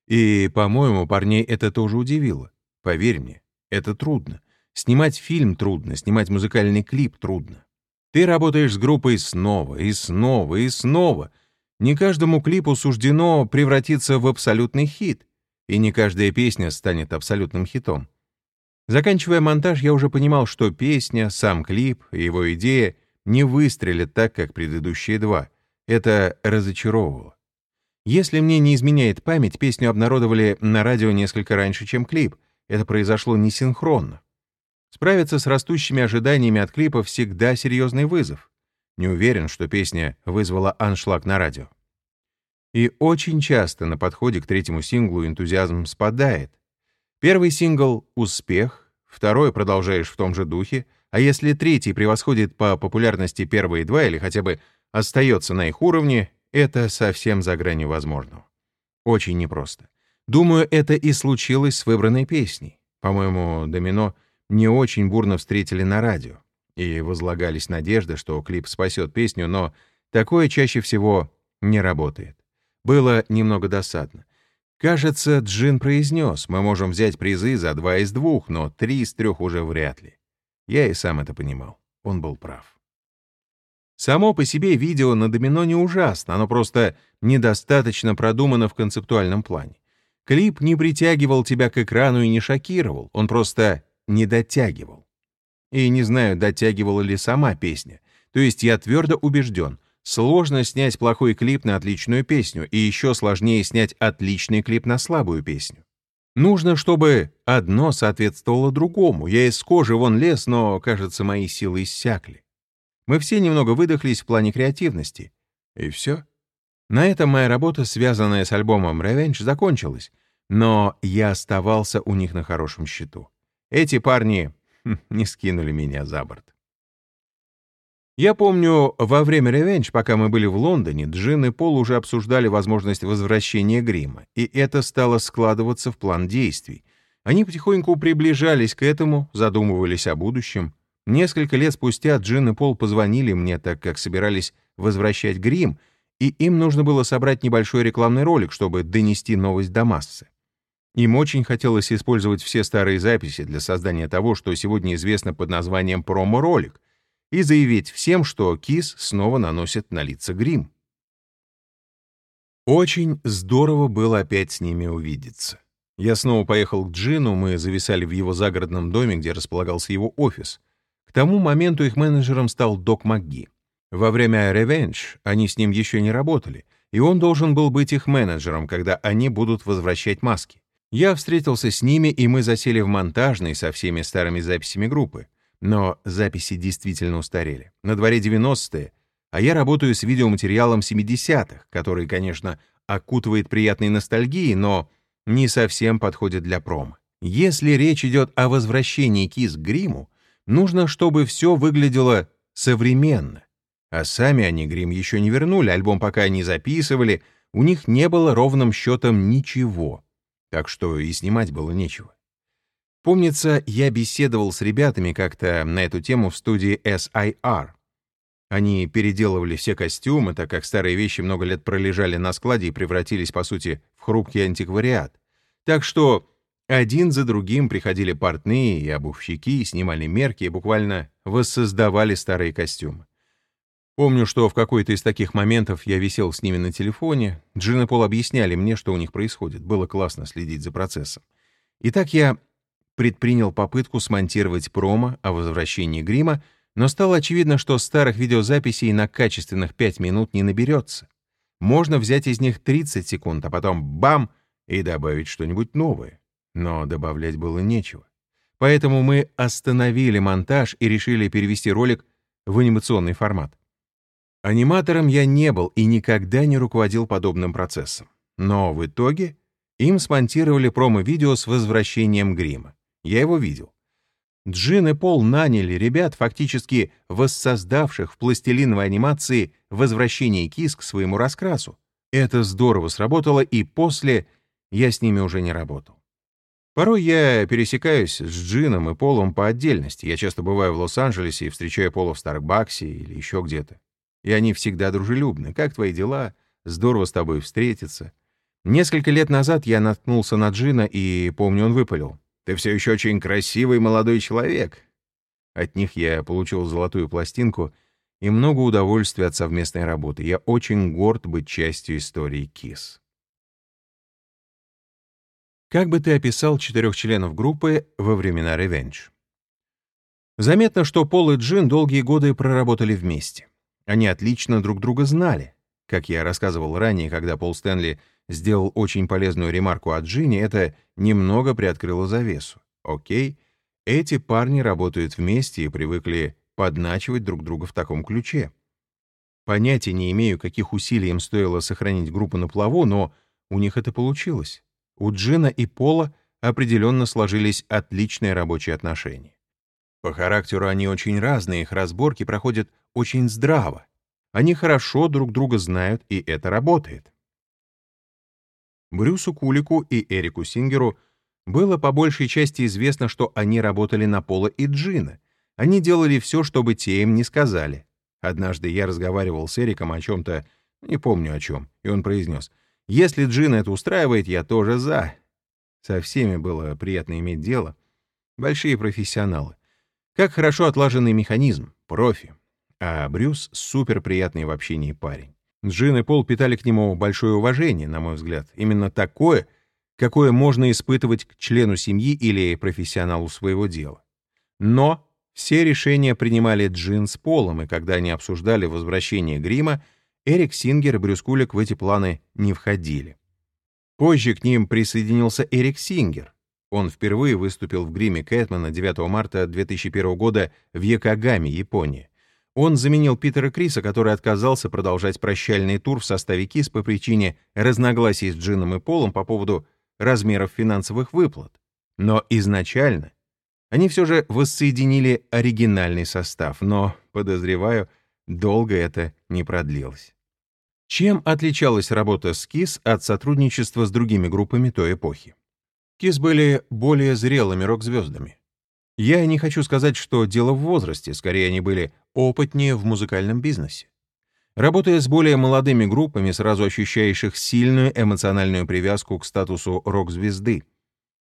И, по-моему, парней это тоже удивило. Поверь мне, это трудно. Снимать фильм трудно, снимать музыкальный клип трудно. Ты работаешь с группой снова и снова и снова. Не каждому клипу суждено превратиться в абсолютный хит, и не каждая песня станет абсолютным хитом. Заканчивая монтаж, я уже понимал, что песня, сам клип и его идея не выстрелят так, как предыдущие два. Это разочаровывало. Если мне не изменяет память, песню обнародовали на радио несколько раньше, чем клип. Это произошло несинхронно. Справиться с растущими ожиданиями от клипа всегда серьезный вызов. Не уверен, что песня вызвала аншлаг на радио. И очень часто на подходе к третьему синглу энтузиазм спадает. Первый сингл — успех, второй продолжаешь в том же духе, а если третий превосходит по популярности первые два или хотя бы остается на их уровне, это совсем за гранью возможного. Очень непросто. Думаю, это и случилось с выбранной песней. По-моему, «Домино» не очень бурно встретили на радио. И возлагались надежды, что клип спасет песню, но такое чаще всего не работает. Было немного досадно. Кажется, Джин произнес, мы можем взять призы за два из двух, но три из трех уже вряд ли. Я и сам это понимал. Он был прав. Само по себе видео на домино не ужасно, оно просто недостаточно продумано в концептуальном плане. Клип не притягивал тебя к экрану и не шокировал, он просто не дотягивал. И не знаю, дотягивала ли сама песня. То есть я твердо убежден, сложно снять плохой клип на отличную песню, и еще сложнее снять отличный клип на слабую песню. Нужно, чтобы одно соответствовало другому. Я из кожи вон лез, но, кажется, мои силы иссякли. Мы все немного выдохлись в плане креативности. И все. На этом моя работа, связанная с альбомом Revenge, закончилась. Но я оставался у них на хорошем счету. Эти парни хм, не скинули меня за борт. Я помню, во время «Ревенж», пока мы были в Лондоне, Джин и Пол уже обсуждали возможность возвращения грима, и это стало складываться в план действий. Они потихоньку приближались к этому, задумывались о будущем. Несколько лет спустя Джин и Пол позвонили мне, так как собирались возвращать грим, и им нужно было собрать небольшой рекламный ролик, чтобы донести новость до массы. Им очень хотелось использовать все старые записи для создания того, что сегодня известно под названием промо-ролик, и заявить всем, что кис снова наносит на лица грим. Очень здорово было опять с ними увидеться. Я снова поехал к Джину, мы зависали в его загородном доме, где располагался его офис. К тому моменту их менеджером стал Док МакГи. Во время «Ревенж» они с ним еще не работали, и он должен был быть их менеджером, когда они будут возвращать маски. Я встретился с ними, и мы засели в монтажной со всеми старыми записями группы. Но записи действительно устарели. На дворе 90-е, а я работаю с видеоматериалом 70-х, который, конечно, окутывает приятной ностальгией, но не совсем подходит для промо. Если речь идет о возвращении кис к гриму, нужно, чтобы все выглядело современно. А сами они грим еще не вернули, альбом пока не записывали, у них не было ровным счетом ничего. Так что и снимать было нечего. Помнится, я беседовал с ребятами как-то на эту тему в студии SIR. Они переделывали все костюмы, так как старые вещи много лет пролежали на складе и превратились, по сути, в хрупкий антиквариат. Так что один за другим приходили портные и обувщики, снимали мерки и буквально воссоздавали старые костюмы. Помню, что в какой-то из таких моментов я висел с ними на телефоне. Джин и Пол объясняли мне, что у них происходит. Было классно следить за процессом. И так я предпринял попытку смонтировать промо о возвращении грима, но стало очевидно, что старых видеозаписей на качественных 5 минут не наберется. Можно взять из них 30 секунд, а потом бам! и добавить что-нибудь новое. Но добавлять было нечего. Поэтому мы остановили монтаж и решили перевести ролик в анимационный формат. Аниматором я не был и никогда не руководил подобным процессом. Но в итоге им смонтировали промо-видео с возвращением грима. Я его видел. Джин и Пол наняли ребят, фактически воссоздавших в пластилиновой анимации возвращение кис к своему раскрасу. Это здорово сработало, и после я с ними уже не работал. Порой я пересекаюсь с Джином и Полом по отдельности. Я часто бываю в Лос-Анджелесе и встречаю Пола в Старбаксе или еще где-то. И они всегда дружелюбны. «Как твои дела? Здорово с тобой встретиться». Несколько лет назад я наткнулся на Джина, и, помню, он выпалил. Ты все еще очень красивый молодой человек. От них я получил золотую пластинку и много удовольствия от совместной работы. Я очень горд быть частью истории КИС. Как бы ты описал четырех членов группы во времена «Ревенж»? Заметно, что Пол и Джин долгие годы проработали вместе. Они отлично друг друга знали. Как я рассказывал ранее, когда Пол Стэнли сделал очень полезную ремарку о Джине, это немного приоткрыло завесу. Окей, эти парни работают вместе и привыкли подначивать друг друга в таком ключе. Понятия не имею, каких усилий им стоило сохранить группу на плаву, но у них это получилось. У Джина и Пола определенно сложились отличные рабочие отношения. По характеру они очень разные, их разборки проходят очень здраво. Они хорошо друг друга знают, и это работает. Брюсу Кулику и Эрику Сингеру было по большей части известно, что они работали на Пола и Джина. Они делали все, чтобы те им не сказали. Однажды я разговаривал с Эриком о чем-то, не помню о чем, и он произнес, «Если Джин это устраивает, я тоже за». Со всеми было приятно иметь дело. Большие профессионалы. Как хорошо отлаженный механизм, профи. А Брюс — супер приятный в общении парень. Джин и Пол питали к нему большое уважение, на мой взгляд. Именно такое, какое можно испытывать к члену семьи или профессионалу своего дела. Но все решения принимали Джин с Полом, и когда они обсуждали возвращение грима, Эрик Сингер и Брюс Кулик в эти планы не входили. Позже к ним присоединился Эрик Сингер. Он впервые выступил в гриме Кэтмена 9 марта 2001 года в Якогаме, Япония. Он заменил Питера Криса, который отказался продолжать прощальный тур в составе КИС по причине разногласий с Джином и Полом по поводу размеров финансовых выплат. Но изначально они все же воссоединили оригинальный состав, но, подозреваю, долго это не продлилось. Чем отличалась работа с KISS от сотрудничества с другими группами той эпохи? KISS были более зрелыми рок-звездами. Я не хочу сказать, что дело в возрасте, скорее они были опытнее в музыкальном бизнесе. Работая с более молодыми группами, сразу ощущаешь их сильную эмоциональную привязку к статусу рок-звезды.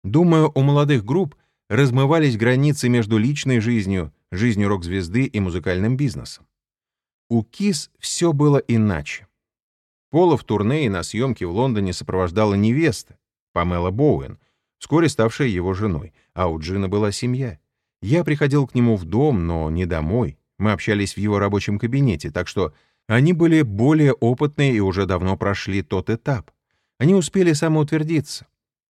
Думаю, у молодых групп размывались границы между личной жизнью, жизнью рок-звезды и музыкальным бизнесом. У Кис все было иначе. Пола в турне и на съемке в Лондоне сопровождала невеста, Памела Боуэн, вскоре ставшая его женой, а у Джина была семья. Я приходил к нему в дом, но не домой. Мы общались в его рабочем кабинете, так что они были более опытные и уже давно прошли тот этап. Они успели самоутвердиться.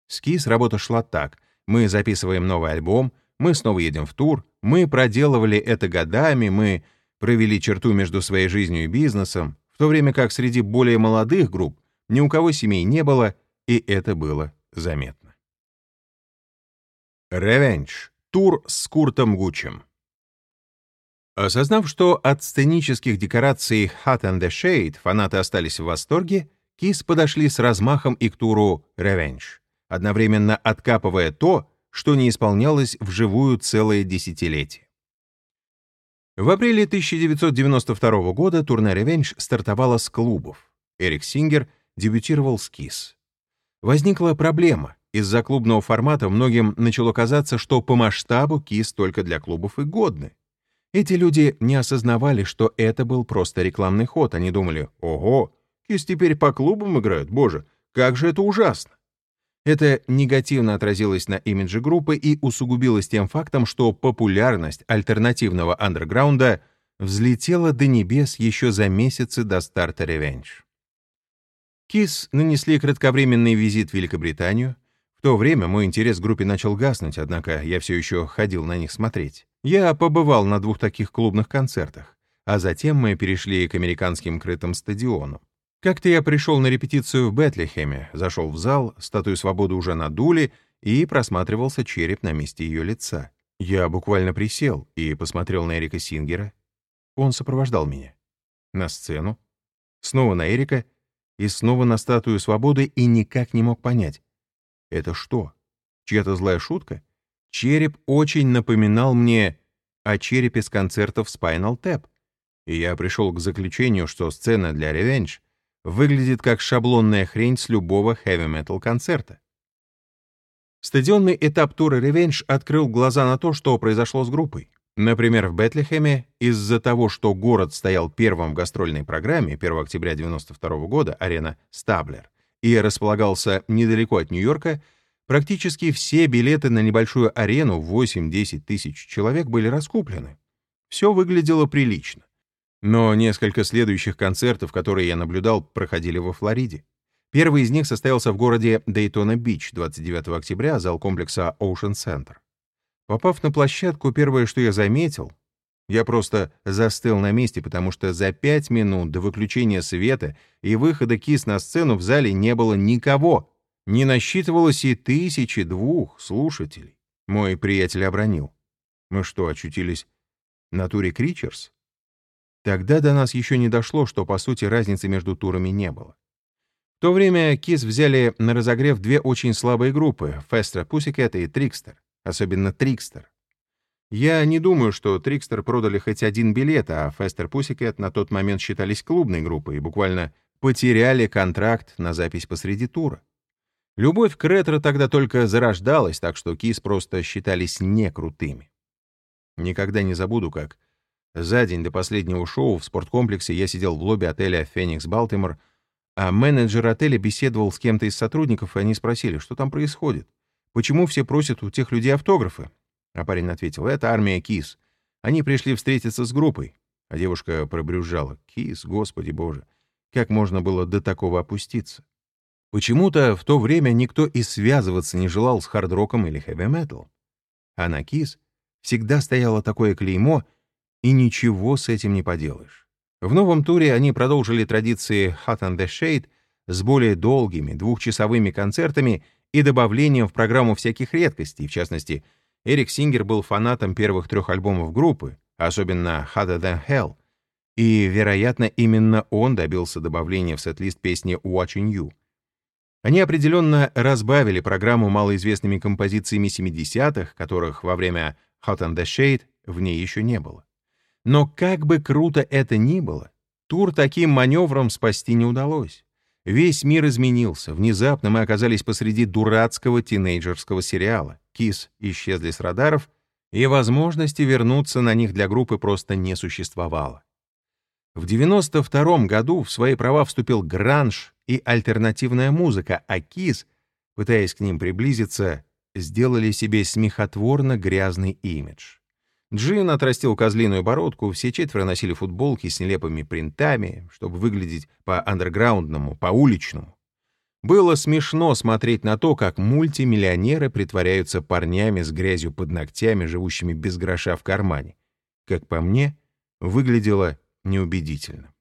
С Кис работа шла так. Мы записываем новый альбом, мы снова едем в тур, мы проделывали это годами, мы провели черту между своей жизнью и бизнесом, в то время как среди более молодых групп ни у кого семей не было, и это было заметно. Ревенж. Тур с Куртом Гучем. Осознав, что от сценических декораций Hot and the Shade фанаты остались в восторге, Кис подошли с размахом и к туру Revenge, одновременно откапывая то, что не исполнялось вживую целое десятилетие. В апреле 1992 года турне «Ревенж» стартовала с клубов. Эрик Сингер дебютировал с Kiss. Возникла проблема. Из-за клубного формата многим начало казаться, что по масштабу Kiss только для клубов и годны. Эти люди не осознавали, что это был просто рекламный ход. Они думали, ого, Kiss теперь по клубам играют, боже, как же это ужасно. Это негативно отразилось на имидже группы и усугубилось тем фактом, что популярность альтернативного андерграунда взлетела до небес еще за месяцы до старта Revenge. Kiss нанесли кратковременный визит в Великобританию. То время мой интерес к группе начал гаснуть, однако я все еще ходил на них смотреть. Я побывал на двух таких клубных концертах, а затем мы перешли к американским крытым стадионам. Как-то я пришел на репетицию в Бетлехеме, зашел в зал, статую свободы уже надули, и просматривался череп на месте ее лица. Я буквально присел и посмотрел на Эрика Сингера. Он сопровождал меня. На сцену, снова на Эрика и снова на статую свободы и никак не мог понять. Это что? Чья-то злая шутка? Череп очень напоминал мне о черепе с концертов Spinal Tap. И я пришел к заключению, что сцена для Revenge выглядит как шаблонная хрень с любого хэви-метал концерта. Стадионный этап тура «Ревенж» открыл глаза на то, что произошло с группой. Например, в Бетлехеме из-за того, что город стоял первым в гастрольной программе 1 октября 1992 года, арена «Стаблер», и располагался недалеко от Нью-Йорка, практически все билеты на небольшую арену в 8-10 тысяч человек были раскуплены. Все выглядело прилично. Но несколько следующих концертов, которые я наблюдал, проходили во Флориде. Первый из них состоялся в городе Дейтона-Бич 29 октября, зал комплекса Ocean Center. Попав на площадку, первое, что я заметил, я просто застыл на месте, потому что за пять минут до выключения света и выхода кис на сцену в зале не было никого. Не насчитывалось и тысячи двух слушателей. Мой приятель обронил. Мы что, очутились на туре Кричерс? Тогда до нас еще не дошло, что, по сути, разницы между турами не было. В то время Кис взяли на разогрев две очень слабые группы — Фестра Pussycat и Трикстер, особенно Трикстер. Я не думаю, что Трикстер продали хоть один билет, а Фестер Pussycat на тот момент считались клубной группой и буквально потеряли контракт на запись посреди тура. Любовь к ретро тогда только зарождалась, так что Кис просто считались некрутыми. Никогда не забуду, как за день до последнего шоу в спорткомплексе я сидел в лобби отеля «Феникс Балтимор», а менеджер отеля беседовал с кем-то из сотрудников, и они спросили, что там происходит. Почему все просят у тех людей автографы? А парень ответил, это армия КИС. Они пришли встретиться с группой. А девушка пробрюзжала. КИС, господи боже, как можно было до такого опуститься? Почему-то в то время никто и связываться не желал с хард-роком или хэви-метал. А на КИС всегда стояло такое клеймо — и ничего с этим не поделаешь. В новом туре они продолжили традиции Hot and the Shade с более долгими двухчасовыми концертами и добавлением в программу всяких редкостей. В частности, Эрик Сингер был фанатом первых трех альбомов группы, особенно «Harder Than Hell», и, вероятно, именно он добился добавления в сет-лист песни «Watching You». Они определенно разбавили программу малоизвестными композициями 70-х, которых во время «Hot and the Shade» в ней еще не было. Но как бы круто это ни было, тур таким маневром спасти не удалось. Весь мир изменился. Внезапно мы оказались посреди дурацкого тинейджерского сериала. Кис исчезли с радаров, и возможности вернуться на них для группы просто не существовало. В 92 году в свои права вступил гранж и альтернативная музыка, а Кис, пытаясь к ним приблизиться, сделали себе смехотворно грязный имидж. Джин отрастил козлиную бородку, все четверо носили футболки с нелепыми принтами, чтобы выглядеть по-андерграундному, по-уличному. Было смешно смотреть на то, как мультимиллионеры притворяются парнями с грязью под ногтями, живущими без гроша в кармане. Как по мне, выглядело неубедительно.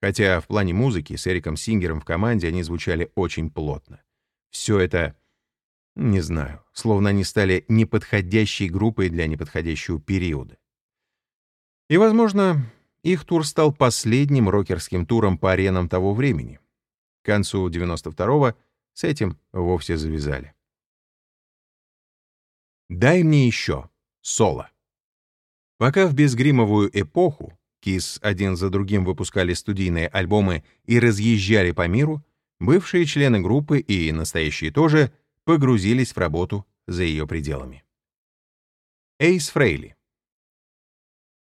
Хотя в плане музыки с Эриком Сингером в команде они звучали очень плотно. Все это не знаю, словно они стали неподходящей группой для неподходящего периода. И, возможно, их тур стал последним рокерским туром по аренам того времени. К концу 92-го с этим вовсе завязали. «Дай мне еще» — соло. Пока в безгримовую эпоху Кис один за другим выпускали студийные альбомы и разъезжали по миру, бывшие члены группы и настоящие тоже — погрузились в работу за ее пределами. Эйс Фрейли.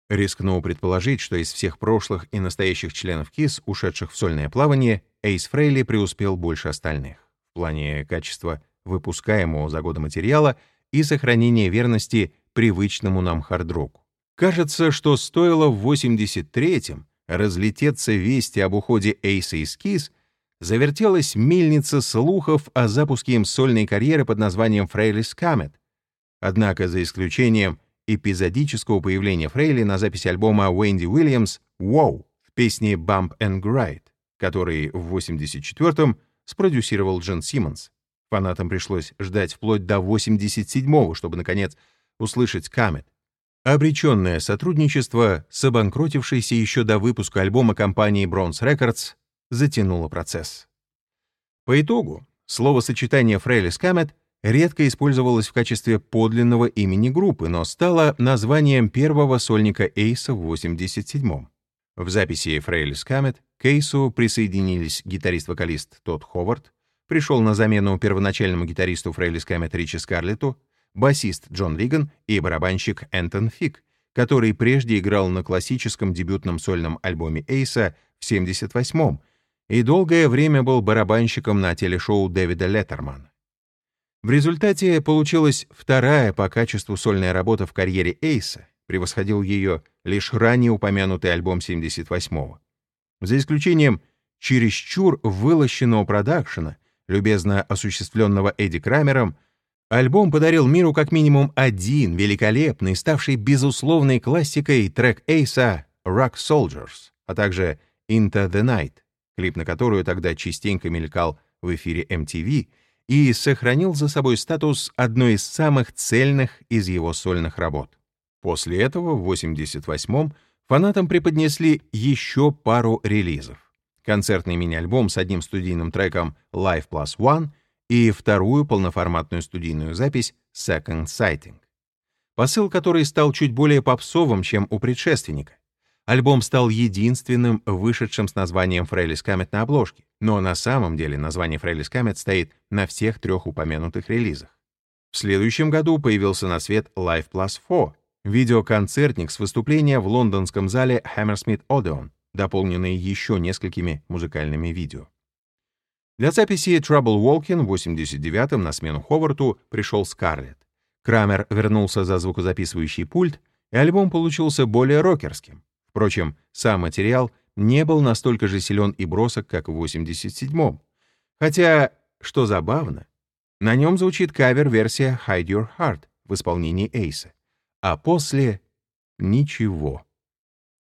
Рискну предположить, что из всех прошлых и настоящих членов КИС, ушедших в сольное плавание, Эйс Фрейли преуспел больше остальных в плане качества выпускаемого за годы материала и сохранения верности привычному нам хардроку. Кажется, что стоило в 83-м разлететься вести об уходе Эйса из КИС, завертелась мельница слухов о запуске им сольной карьеры под названием «Фрейлис Камет». Однако, за исключением эпизодического появления Фрейли на записи альбома Уэнди Уильямс «Wow» в песне «Bump and Grind», который в 84-м спродюсировал Джон Симмонс. Фанатам пришлось ждать вплоть до 87-го, чтобы, наконец, услышать «Камет». Обреченное сотрудничество с обанкротившейся еще до выпуска альбома компании Bronze Records затянуло процесс. По итогу, словосочетание «Фрейлис Камет» редко использовалось в качестве подлинного имени группы, но стало названием первого сольника Эйса в 87-м. В записи «Фрейлис Камет» к Эйсу присоединились гитарист-вокалист Тодд Ховард, пришел на замену первоначальному гитаристу Фрейлис Камет Ричи Скарлетту, басист Джон Риган и барабанщик Энтон Фик, который прежде играл на классическом дебютном сольном альбоме Эйса в 78-м и долгое время был барабанщиком на телешоу Дэвида Леттермана. В результате получилась вторая по качеству сольная работа в карьере Эйса, превосходил ее лишь ранее упомянутый альбом 78-го. За исключением чересчур вылощенного продакшена, любезно осуществленного Эдди Крамером, альбом подарил миру как минимум один великолепный, ставший безусловной классикой трек Эйса «Rock Soldiers», а также «Into the Night», клип на которую тогда частенько мелькал в эфире MTV и сохранил за собой статус одной из самых цельных из его сольных работ. После этого в 88-м фанатам преподнесли еще пару релизов. Концертный мини-альбом с одним студийным треком Live Plus One и вторую полноформатную студийную запись Second Sighting. Посыл которой стал чуть более попсовым, чем у предшественника. Альбом стал единственным, вышедшим с названием «Фрейлис Камет» на обложке, но на самом деле название «Фрейлис Камет» стоит на всех трех упомянутых релизах. В следующем году появился на свет Live Plus 4, видеоконцертник с выступления в лондонском зале Hammersmith Odeon, дополненный еще несколькими музыкальными видео. Для записи Trouble Walking в 89-м на смену Ховарту пришел Скарлетт. Крамер вернулся за звукозаписывающий пульт, и альбом получился более рокерским. Впрочем, сам материал не был настолько же силен и бросок, как в 87-м. Хотя, что забавно, на нем звучит кавер-версия «Hide Your Heart» в исполнении Эйса. А после — ничего.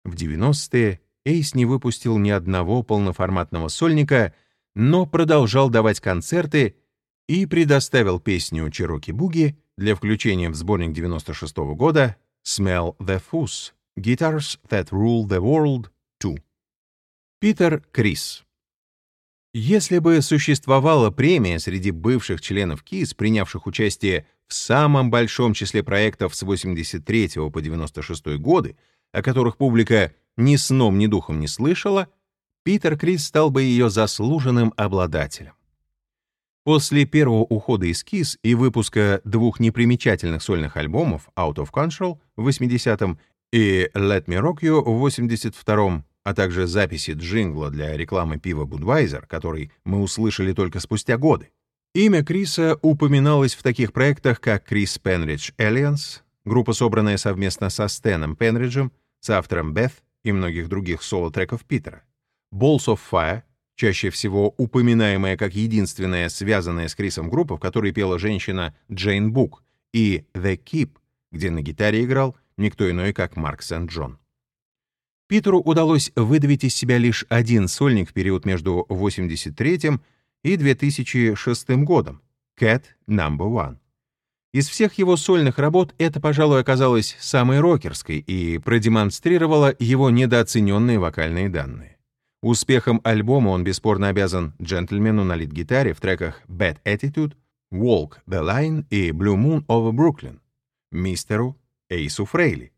В 90-е Эйс не выпустил ни одного полноформатного сольника, но продолжал давать концерты и предоставил песню «Чироки Буги» для включения в сборник 96 -го года «Smell the Fuzz» Guitars That Rule the World 2. Питер Крис. Если бы существовала премия среди бывших членов КИС, принявших участие в самом большом числе проектов с 83 по 96 годы, о которых публика ни сном, ни духом не слышала, Питер Крис стал бы ее заслуженным обладателем. После первого ухода из KISS и выпуска двух непримечательных сольных альбомов Out of Control в 80-м и Let Me Rock You в 82-м, а также записи джингла для рекламы пива Budweiser, который мы услышали только спустя годы, имя Криса упоминалось в таких проектах, как Chris Penridge Alliance, группа, собранная совместно со Стэном Пенриджем, с автором Beth и многих других соло-треков Питера, Balls of Fire, чаще всего упоминаемая как единственная связанная с Крисом группа, в которой пела женщина Джейн Бук, и The Keep, где на гитаре играл никто иной, как Марк Сент-Джон. Питеру удалось выдавить из себя лишь один сольник в период между 83 и 2006 годом — Cat Number One. Из всех его сольных работ это, пожалуй, оказалось самой рокерской и продемонстрировала его недооцененные вокальные данные. Успехом альбома он бесспорно обязан джентльмену на лид-гитаре в треках Bad Attitude, Walk the Line и Blue Moon over Brooklyn, мистеру Эйсу Фрейли.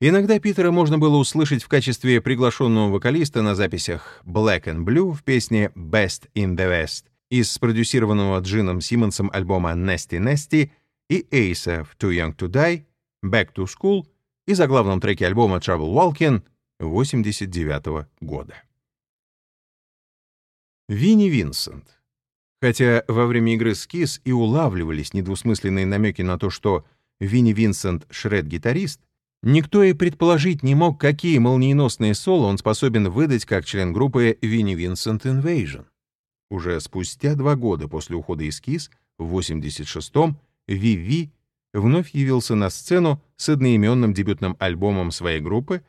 Иногда Питера можно было услышать в качестве приглашенного вокалиста на записях Black and Blue в песне Best in the West из спродюсированного Джином Симмонсом альбома Nasty Nasty и Эйса в Too Young to Die, Back to School и заглавном треке альбома Trouble Walking 89 года. Винни Винсент. Хотя во время игры с Кис и улавливались недвусмысленные намеки на то, что Винни Винсент — шред-гитарист, никто и предположить не мог, какие молниеносные соло он способен выдать как член группы Винни Винсент Invasion. Уже спустя два года после ухода из Кис, в 86-м, Виви вновь явился на сцену с одноименным дебютным альбомом своей группы,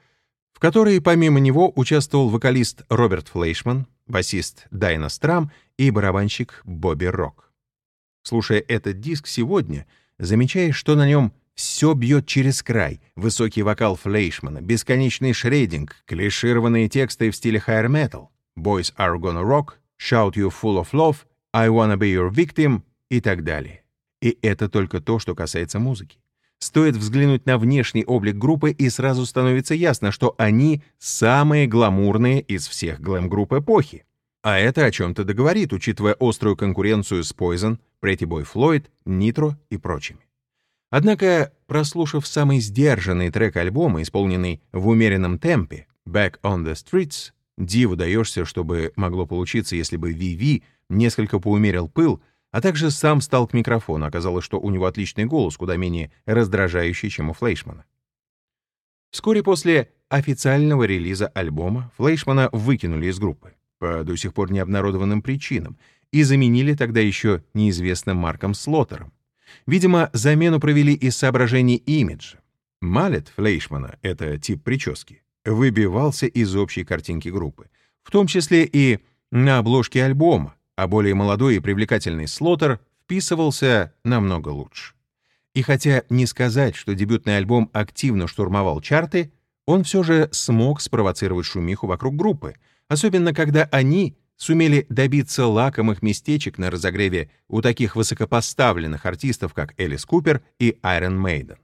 в которой помимо него участвовал вокалист Роберт Флейшман, басист Дайна Страм и барабанщик Бобби Рок. Слушая этот диск сегодня, замечаешь, что на нем все бьет через край. Высокий вокал Флейшмана, бесконечный шрейдинг, клишированные тексты в стиле hair metal, Boys are gonna rock, Shout you full of love, I wanna be your victim и так далее. И это только то, что касается музыки. Стоит взглянуть на внешний облик группы, и сразу становится ясно, что они самые гламурные из всех глэм-групп эпохи. А это о чем-то договорит, учитывая острую конкуренцию с Poison, Pretty Boy Floyd, Nitro и прочими. Однако, прослушав самый сдержанный трек альбома, исполненный в умеренном темпе, Back on the Streets, диву даешься, чтобы могло получиться, если бы VV несколько поумерил пыл, а также сам стал к микрофону. Оказалось, что у него отличный голос, куда менее раздражающий, чем у Флейшмана. Вскоре после официального релиза альбома Флейшмана выкинули из группы по до сих пор необнародованным причинам и заменили тогда еще неизвестным Марком Слоттером. Видимо, замену провели из соображений имиджа. Малет Флейшмана — это тип прически — выбивался из общей картинки группы, в том числе и на обложке альбома, а более молодой и привлекательный Слотер вписывался намного лучше. И хотя не сказать, что дебютный альбом активно штурмовал чарты, он все же смог спровоцировать шумиху вокруг группы, особенно когда они сумели добиться лакомых местечек на разогреве у таких высокопоставленных артистов, как Элис Купер и Iron Maiden.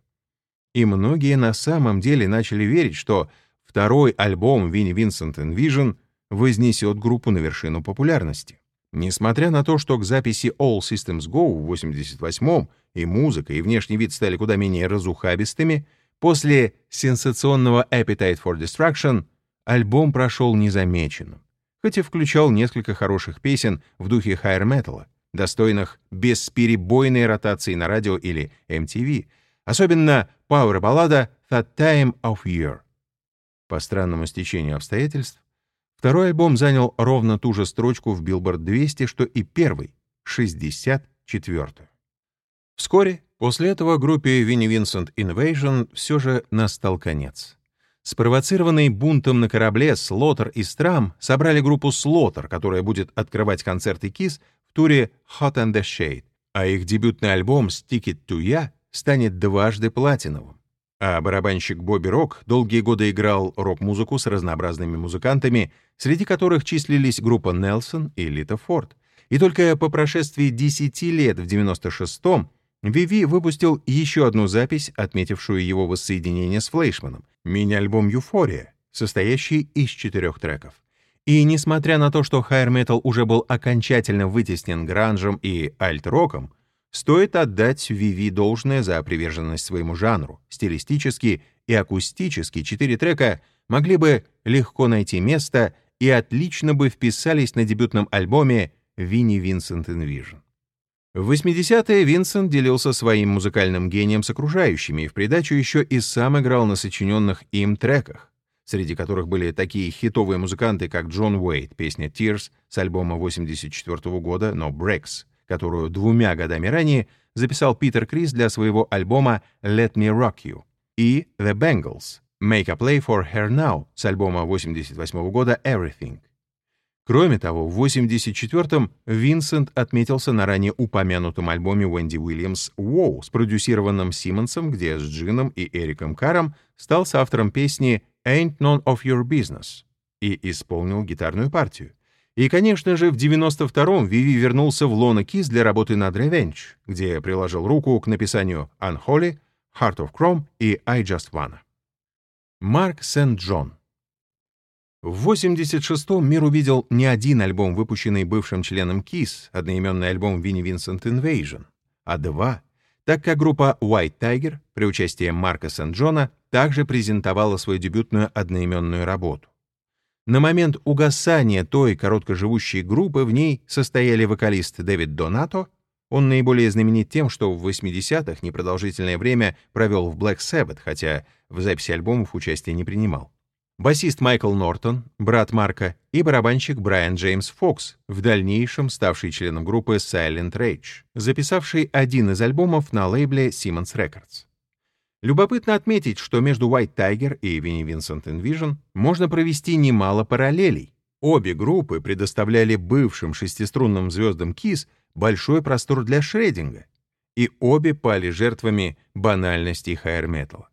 И многие на самом деле начали верить, что второй альбом Винни Винсент Vision вознесет группу на вершину популярности. Несмотря на то, что к записи All Systems Go в 88-м и музыка, и внешний вид стали куда менее разухабистыми, после сенсационного Appetite for Destruction альбом прошел незамеченным, хоть и включал несколько хороших песен в духе хайр металла, достойных бесперебойной ротации на радио или MTV, особенно пауэр-баллада «That Time of Year». По странному стечению обстоятельств, Второй альбом занял ровно ту же строчку в Billboard 200, что и первый — 64-ю. Вскоре после этого группе Vinnie Vincent Invasion все же настал конец. Спровоцированный бунтом на корабле Слотер и Страм собрали группу Слотер, которая будет открывать концерты KISS в туре Hot and the Shade, а их дебютный альбом Stick It To Ya станет дважды платиновым. А барабанщик Бобби Рок долгие годы играл рок-музыку с разнообразными музыкантами, среди которых числились группа Нелсон и Лита Форд. И только по прошествии 10 лет в 96-м Виви выпустил еще одну запись, отметившую его воссоединение с Флейшманом, мини-альбом «Юфория», состоящий из четырех треков. И несмотря на то, что хайр метал уже был окончательно вытеснен гранжем и альт-роком, стоит отдать Виви должное за приверженность своему жанру. Стилистически и акустически четыре трека могли бы легко найти место и отлично бы вписались на дебютном альбоме «Винни Винсент Инвижн». В 80-е Винсент делился своим музыкальным гением с окружающими и в придачу еще и сам играл на сочиненных им треках, среди которых были такие хитовые музыканты, как Джон Уэйт, песня «Tears» с альбома 84 -го года «No Breaks», которую двумя годами ранее записал Питер Крис для своего альбома «Let Me Rock You», и «The Bengals» «Make a Play for Her Now» с альбома 88 -го года «Everything». Кроме того, в 1984-м Винсент отметился на ранее упомянутом альбоме Уэнди Уильямс «Wow», спродюсированном Симмонсом, где с Джином и Эриком Каром стал соавтором песни «Ain't None of Your Business» и исполнил гитарную партию. И, конечно же, в 92-м Виви вернулся в Лона Кис для работы над Revenge, где приложил руку к написанию «Unholy», «Heart of Chrome» и «I Just Wanna». Марк Сент-Джон в 86-м мир увидел не один альбом, выпущенный бывшим членом KISS, одноименный альбом Винни Винсент Invasion, а два, так как группа White Tiger при участии Марка Сент-Джона также презентовала свою дебютную одноименную работу. На момент угасания той короткоживущей группы в ней состояли вокалист Дэвид Донато, он наиболее знаменит тем, что в 80-х непродолжительное время провел в Black Sabbath, хотя в записи альбомов участия не принимал басист Майкл Нортон, брат Марка, и барабанщик Брайан Джеймс Фокс, в дальнейшем ставший членом группы Silent Rage, записавший один из альбомов на лейбле Siemens Records. Любопытно отметить, что между White Tiger и Vinnie Vincent Envision можно провести немало параллелей. Обе группы предоставляли бывшим шестиструнным звездам KISS большой простор для шрединга, и обе пали жертвами банальности хайр-металла.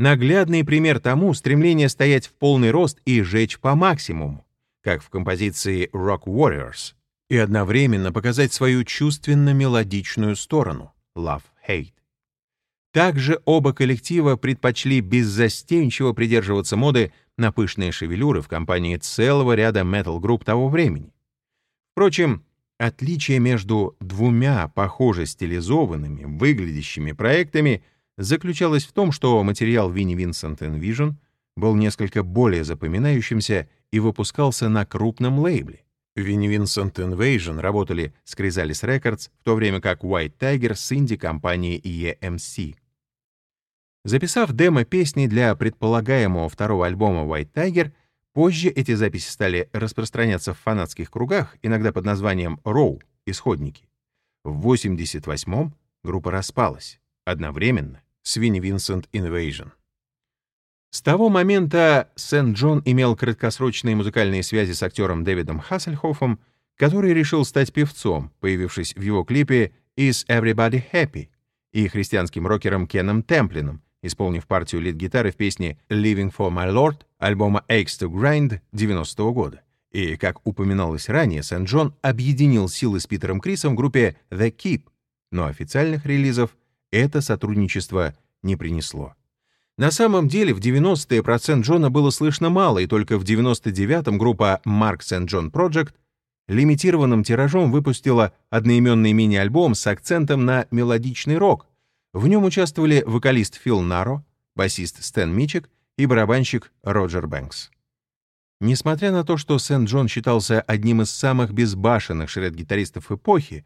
Наглядный пример тому стремление стоять в полный рост и жечь по максимуму, как в композиции Rock Warriors, и одновременно показать свою чувственно-мелодичную сторону Love-Hate. Также оба коллектива предпочли беззастенчиво придерживаться моды на пышные шевелюры в компании целого ряда метал-групп того времени. Впрочем, отличие между двумя похоже стилизованными, выглядящими проектами — заключалась в том, что материал Винни Винсент Vision был несколько более запоминающимся и выпускался на крупном лейбле. Винни Винсент Invasion работали с Chrysalis Records, в то время как White Tiger с инди-компанией EMC. Записав демо-песни для предполагаемого второго альбома White Tiger, позже эти записи стали распространяться в фанатских кругах, иногда под названием «Роу» — «Исходники». В 88-м группа распалась. Одновременно Свинни Винсент Invasion. С того момента Сент-Джон имел краткосрочные музыкальные связи с актером Дэвидом Хассельхофом, который решил стать певцом, появившись в его клипе «Is Everybody Happy», и христианским рокером Кеном Темплином, исполнив партию лид-гитары в песне «Living for My Lord» альбома «Aches to Grind» 90 -го года. И, как упоминалось ранее, Сент-Джон объединил силы с Питером Крисом в группе «The Keep», но официальных релизов это сотрудничество не принесло. На самом деле в 90-е процент Джона было слышно мало, и только в 99-м группа Marks and John Project лимитированным тиражом выпустила одноименный мини-альбом с акцентом на мелодичный рок. В нем участвовали вокалист Фил Наро, басист Стэн Мичек и барабанщик Роджер Бэнкс. Несмотря на то, что Сент-Джон считался одним из самых безбашенных шред-гитаристов эпохи,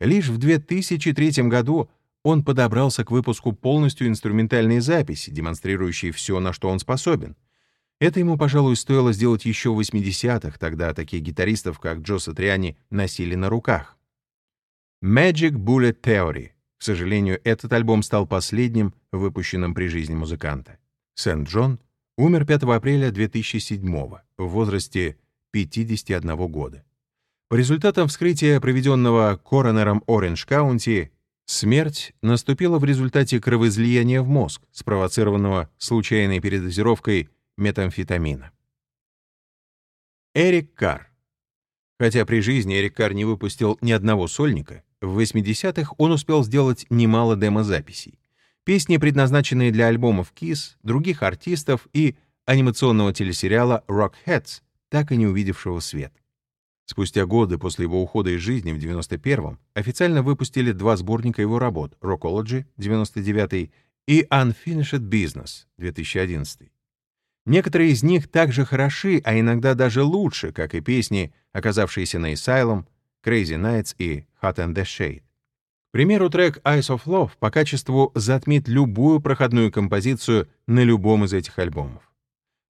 лишь в 2003 году он подобрался к выпуску полностью инструментальной записи, демонстрирующей все, на что он способен. Это ему, пожалуй, стоило сделать еще в 80-х, тогда таких гитаристов, как Джо Сатриани, носили на руках. Magic Bullet Theory. К сожалению, этот альбом стал последним, выпущенным при жизни музыканта. Сент-Джон умер 5 апреля 2007 в возрасте 51 года. По результатам вскрытия, проведенного коронером Ориндж Каунти, смерть наступила в результате кровоизлияния в мозг, спровоцированного случайной передозировкой метамфетамина. Эрик Карр. Хотя при жизни Эрик Карр не выпустил ни одного сольника, в 80-х он успел сделать немало демозаписей. Песни, предназначенные для альбомов Kiss, других артистов и анимационного телесериала Rockheads, так и не увидевшего свет. Спустя годы после его ухода из жизни в 91-м официально выпустили два сборника его работ Rockology 99 и Unfinished Business 2011. Некоторые из них также хороши, а иногда даже лучше, как и песни, оказавшиеся на Asylum, Crazy Nights и Hot and the Shade. К примеру, трек Eyes of Love по качеству затмит любую проходную композицию на любом из этих альбомов.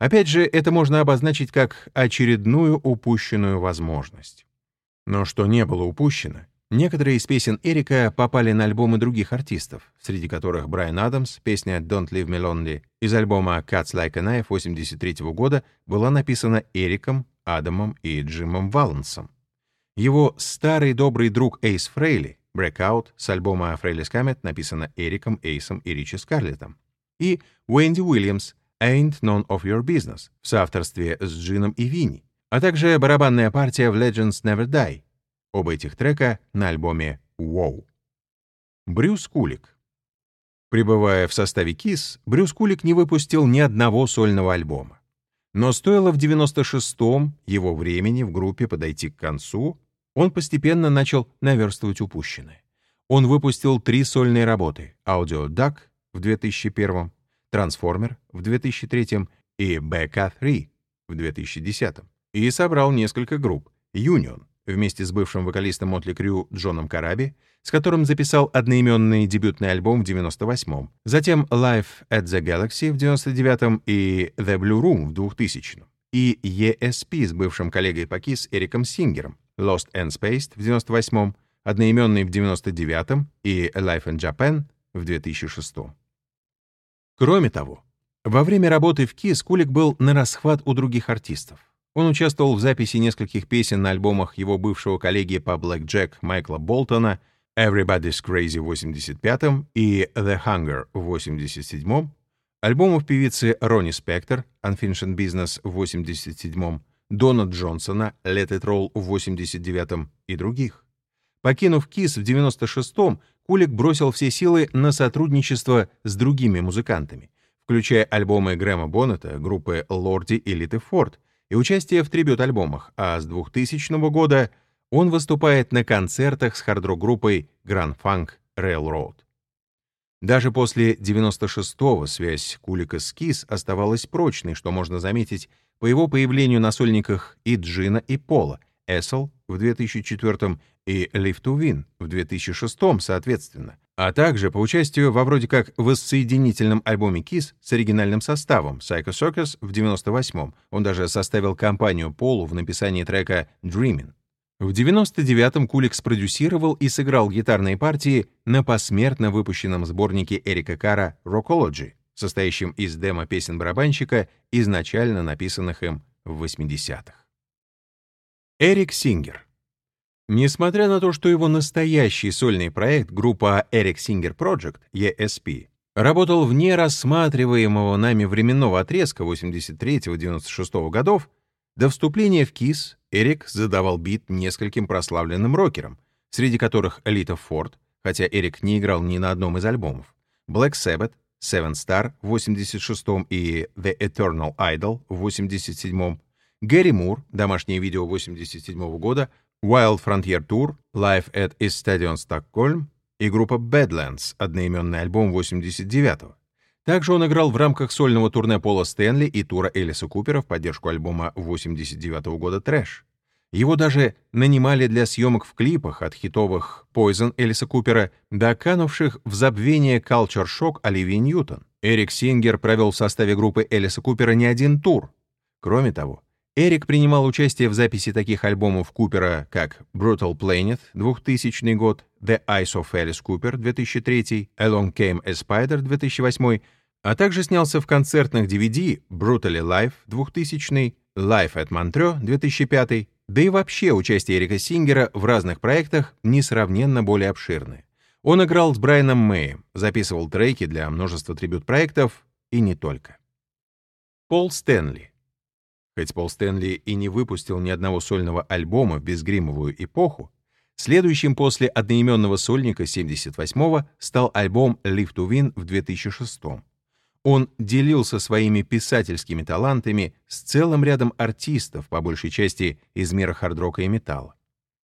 Опять же, это можно обозначить как очередную упущенную возможность. Но что не было упущено, некоторые из песен Эрика попали на альбомы других артистов, среди которых Брайан Адамс, песня «Don't Leave Me Lonely» из альбома «Cuts Like a Knife» 83 года была написана Эриком, Адамом и Джимом Валансом. Его старый добрый друг Эйс Фрейли, «Breakout» с альбома «Фрейлис Камет» написана Эриком, Эйсом и Ричи Скарлеттом. И Уэнди Уильямс Ain't None of Your Business в соавторстве с Джином и Винни, а также барабанная партия в Legends Never Die. Оба этих трека на альбоме Wow. Брюс Кулик. Пребывая в составе Kiss, Брюс Кулик не выпустил ни одного сольного альбома. Но стоило в 96-м его времени в группе подойти к концу, он постепенно начал наверстывать упущенное. Он выпустил три сольные работы «Audio Duck» в 2001 Трансформер в 2003 и BK3 в 2010 и собрал несколько групп. Union вместе с бывшим вокалистом Мотли Крю Джоном Караби, с которым записал одноименный дебютный альбом в 98-м, затем Live at the Galaxy в 99-м и The Blue Room в 2000-м, и ESP с бывшим коллегой по KISS Эриком Сингером, Lost and Spaced в 98-м, одноименный в 99-м и Life in Japan в 2006-м. Кроме того, во время работы в KISS Кулик был на расхват у других артистов. Он участвовал в записи нескольких песен на альбомах его бывшего коллеги по Black Jack Майкла Болтона «Everybody's Crazy» в 85-м и «The Hunger» в 87-м, альбомов певицы Ронни Спектор «Unfinished Business» в 87-м, Дона Джонсона «Let It Roll» в 89-м и других. Покинув KISS в 96-м, Кулик бросил все силы на сотрудничество с другими музыкантами, включая альбомы Грэма Боннета, группы Лорди и Литы Форд, и участие в трибют-альбомах, а с 2000 года он выступает на концертах с хард-рок-группой Grand Funk Railroad. Даже после 96-го связь Кулика с Кис оставалась прочной, что можно заметить по его появлению на сольниках и Джина, и Пола, Эссел в 2004 и Live to Win в 2006 соответственно, а также по участию во вроде как воссоединительном альбоме Kiss с оригинальным составом Psycho Circus в 98-м. Он даже составил компанию Полу в написании трека Dreaming. В 99-м Кулик спродюсировал и сыграл гитарные партии на посмертно выпущенном сборнике Эрика Кара «Rockology», состоящем из демо-песен барабанщика, изначально написанных им в 80-х. Эрик Сингер. Несмотря на то, что его настоящий сольный проект, группа Eric Singer Project, ESP, работал вне рассматриваемого нами временного отрезка 83-96 годов, до вступления в KISS Эрик задавал бит нескольким прославленным рокерам, среди которых Лита Форд, хотя Эрик не играл ни на одном из альбомов, Black Sabbath, Seven Star в 86 и The Eternal Idol в 87 Гэри Мур, домашнее видео 87 года, Wild Frontier Tour, Live at East Stadion Stockholm и группа Badlands, одноименный альбом 89-го. Также он играл в рамках сольного турне Пола Стэнли и тура Элиса Купера в поддержку альбома 89 -го года «Трэш». Его даже нанимали для съемок в клипах от хитовых Poison Элиса Купера до канувших в забвение Culture Shock Оливии Ньютон. Эрик Сингер провел в составе группы Элиса Купера не один тур. Кроме того, Эрик принимал участие в записи таких альбомов Купера, как Brutal Planet 2000 год, The Eyes of Alice Cooper 2003, Along Came a Spider 2008, а также снялся в концертных DVD Brutally Live 2000, Live at Montreux 2005, да и вообще участие Эрика Сингера в разных проектах несравненно более обширное. Он играл с Брайаном Мэем, записывал треки для множества трибют-проектов и не только. Пол Стэнли. Хоть Пол Стэнли и не выпустил ни одного сольного альбома в безгримовую эпоху, следующим после одноименного сольника 78-го стал альбом Live to Win в 2006 -м. Он делился своими писательскими талантами с целым рядом артистов, по большей части из мира хард-рока и металла.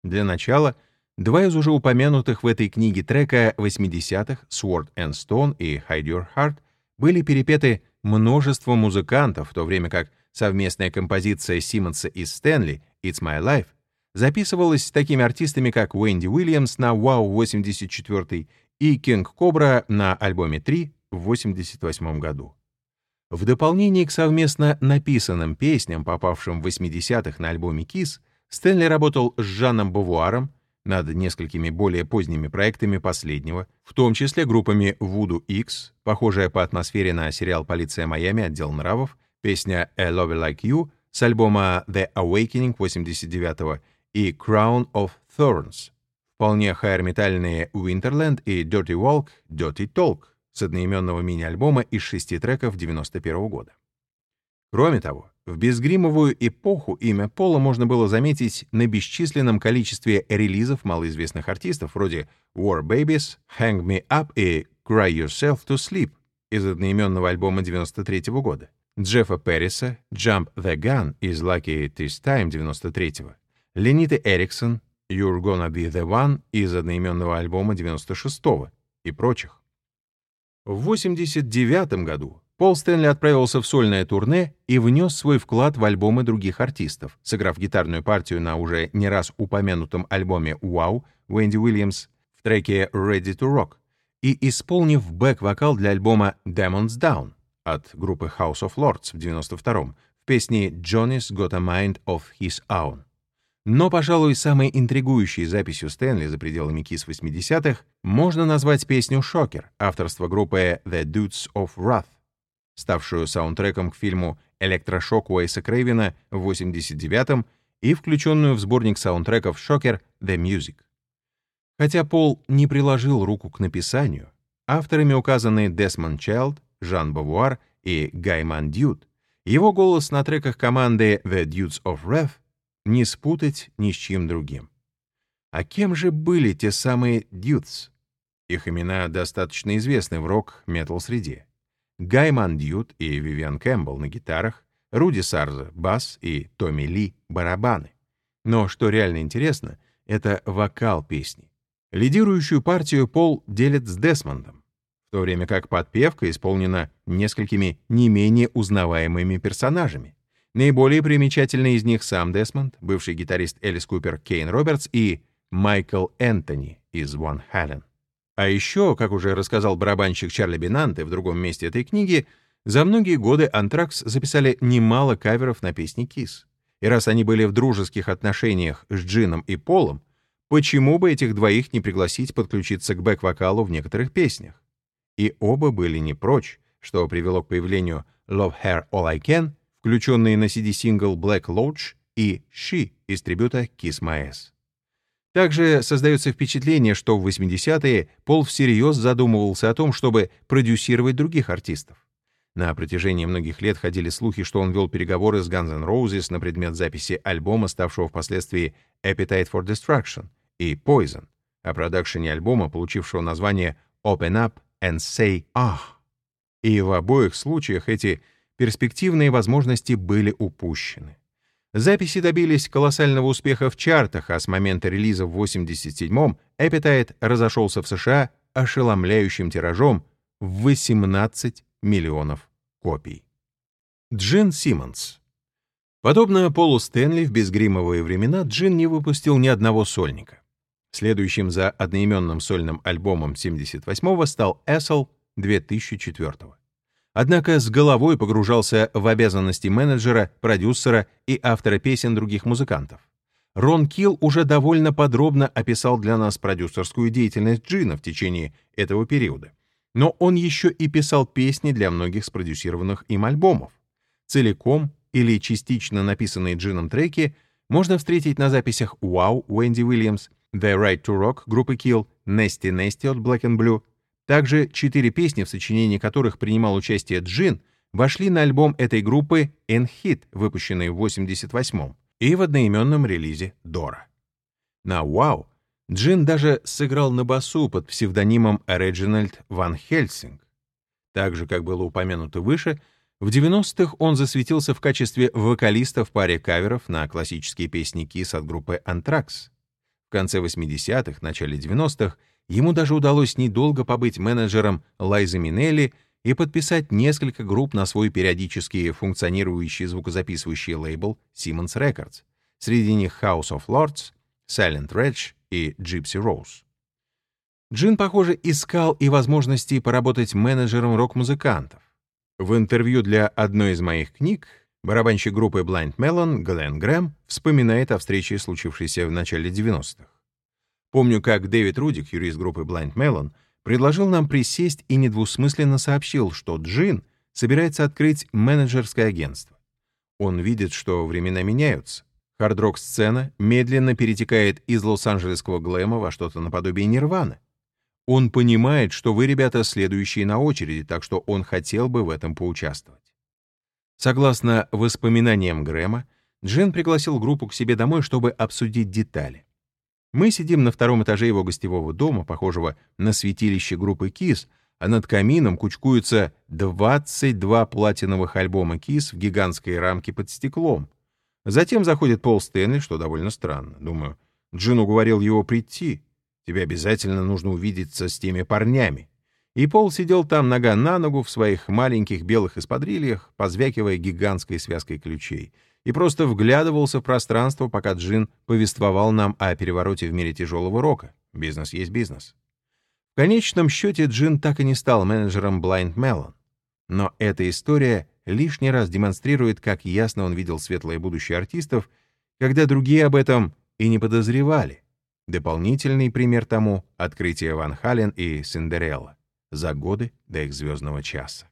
Для начала, два из уже упомянутых в этой книге трека 80-х Sword and Stone и Hide Your Heart были перепеты множеством музыкантов, в то время как совместная композиция Симмонса и Стэнли «It's My Life» записывалась с такими артистами, как Уэнди Уильямс на «Wow» 84 и Кинг Кобра на альбоме «3» в 1988 году. В дополнение к совместно написанным песням, попавшим в 80-х на альбоме Kiss, Стэнли работал с Жаном Бавуаром над несколькими более поздними проектами последнего, в том числе группами Voodoo X, похожая по атмосфере на сериал «Полиция Майами. Отдел нравов», песня «A Love Like You» с альбома The Awakening 89 и «Crown of Thorns», вполне хайр-метальные «Winterland» и «Dirty Walk», «Dirty Talk», с одноименного мини-альбома из шести треков 91 года. Кроме того, в безгримовую эпоху имя Пола можно было заметить на бесчисленном количестве релизов малоизвестных артистов вроде War Babies, Hang Me Up и Cry Yourself to Sleep из одноименного альбома 93 года, Джеффа Перриса, Jump the Gun из Lucky This Time 93 Лениты Эриксон, You're Gonna Be the One из одноименного альбома 96 и прочих. В 1989 году Пол Стэнли отправился в сольное турне и внес свой вклад в альбомы других артистов, сыграв гитарную партию на уже не раз упомянутом альбоме «Wow» Уэнди Уильямс в треке «Ready to Rock» и исполнив бэк-вокал для альбома «Demons Down» от группы House of Lords в 92-м в песне «Johnny's Got a Mind of His Own». Но, пожалуй, самой интригующей записью Стэнли за пределами Kiss 80-х можно назвать песню «Шокер» авторства группы The Dudes of Wrath, ставшую саундтреком к фильму «Электрошок» Уэйса Крейвена в 89-м и включенную в сборник саундтреков Shocker: The Music. Хотя Пол не приложил руку к написанию, авторами указаны Десмонд Чайлд, Жан Бавуар и Гай Манн-Дьюд, его голос на треках команды The Dudes of Wrath не спутать ни с чем другим. А кем же были те самые Dudes? Их имена достаточно известны в рок-метал среде. Гай Манн-Дьюд и Вивиан Кэмпбелл на гитарах, Руди Сарза — бас и Томми Ли — барабаны. Но что реально интересно, это вокал песни. Лидирующую партию Пол делит с Десмондом, то время как подпевка исполнена несколькими не менее узнаваемыми персонажами. Наиболее примечательный из них сам Десмонд, бывший гитарист Элис Купер Кейн Робертс и Майкл Энтони из Ван Хален. А еще, как уже рассказал барабанщик Чарли Бинанте в другом месте этой книги, за многие годы Антракс записали немало каверов на песни Кис. И раз они были в дружеских отношениях с Джином и Полом, почему бы этих двоих не пригласить подключиться к бэк-вокалу в некоторых песнях? И оба были не прочь, что привело к появлению Love Her All I Can — включенные на CD-сингл Black Lodge и She из трибюта Kiss My Ass. Также создается впечатление, что в 80-е Пол всерьез задумывался о том, чтобы продюсировать других артистов. На протяжении многих лет ходили слухи, что он вел переговоры с Guns N' Roses на предмет записи альбома, ставшего впоследствии Appetite for Destruction, и Poison, о продакшене альбома, получившего название Open Up and Say Ah. И в обоих случаях эти перспективные возможности были упущены. Записи добились колоссального успеха в чартах, а с момента релиза в 87-м Appetite разошелся в США ошеломляющим тиражом в 18 миллионов копий. Джин Симмонс Подобно Полу Стэнли в безгримовые времена, Джин не выпустил ни одного сольника. Следующим за одноименным сольным альбомом 78-го стал Эссел 2004 -го однако с головой погружался в обязанности менеджера, продюсера и автора песен других музыкантов. Рон Килл уже довольно подробно описал для нас продюсерскую деятельность Джина в течение этого периода. Но он еще и писал песни для многих спродюсированных им альбомов. Целиком или частично написанные Джином треки можно встретить на записях «Wow» Уэнди Уильямс, «The Right to Rock» группы Kill, «Nasty Nasty» от Black and Blue. Также четыре песни, в сочинении которых принимал участие Джин, вошли на альбом этой группы «In Hit», выпущенный в 88-м, и в одноименном релизе «Дора». На «Wow» Джин даже сыграл на басу под псевдонимом Реджинальд Ван Хельсинг. Так же, как было упомянуто выше, в 90-х он засветился в качестве вокалиста в паре каверов на классические песни Kiss от группы Anthrax. Конце 80-х, начале 90-х ему даже удалось недолго побыть менеджером Лайзы Минелли и подписать несколько групп на свой периодически функционирующий звукозаписывающий лейбл Siemens Records, среди них House of Lords, Silent Rage и Gypsy Rose. Джин, похоже, искал и возможности поработать менеджером рок-музыкантов. В интервью для одной из моих книг барабанщик группы Blind Melon Глен Грэм вспоминает о встрече, случившейся в начале 90-х. Помню, как Дэвид Рудик, юрист группы Blind Melon, предложил нам присесть и недвусмысленно сообщил, что Джин собирается открыть менеджерское агентство. Он видит, что времена меняются. Хард-рок-сцена медленно перетекает из лос-анджелесского глэма во что-то наподобие нирваны. Он понимает, что вы, ребята, следующие на очереди, так что он хотел бы в этом поучаствовать. Согласно воспоминаниям Грэма, Джин пригласил группу к себе домой, чтобы обсудить детали. Мы сидим на втором этаже его гостевого дома, похожего на святилище группы KISS, а над камином кучкуются 22 платиновых альбома KISS в гигантской рамке под стеклом. Затем заходит Пол Стэнли, что довольно странно. Думаю, Джин уговорил его прийти. Тебе обязательно нужно увидеться с теми парнями. И Пол сидел там нога на ногу в своих маленьких белых эспадрильях, позвякивая гигантской связкой ключей, и просто вглядывался в пространство, пока Джин повествовал нам о перевороте в мире тяжелого рока. Бизнес есть бизнес. В конечном счете Джин так и не стал менеджером Blind Melon. Но эта история лишний раз демонстрирует, как ясно он видел светлое будущее артистов, когда другие об этом и не подозревали. Дополнительный пример тому — открытие Ван Хален и Синдерелла за годы до их звездного часа.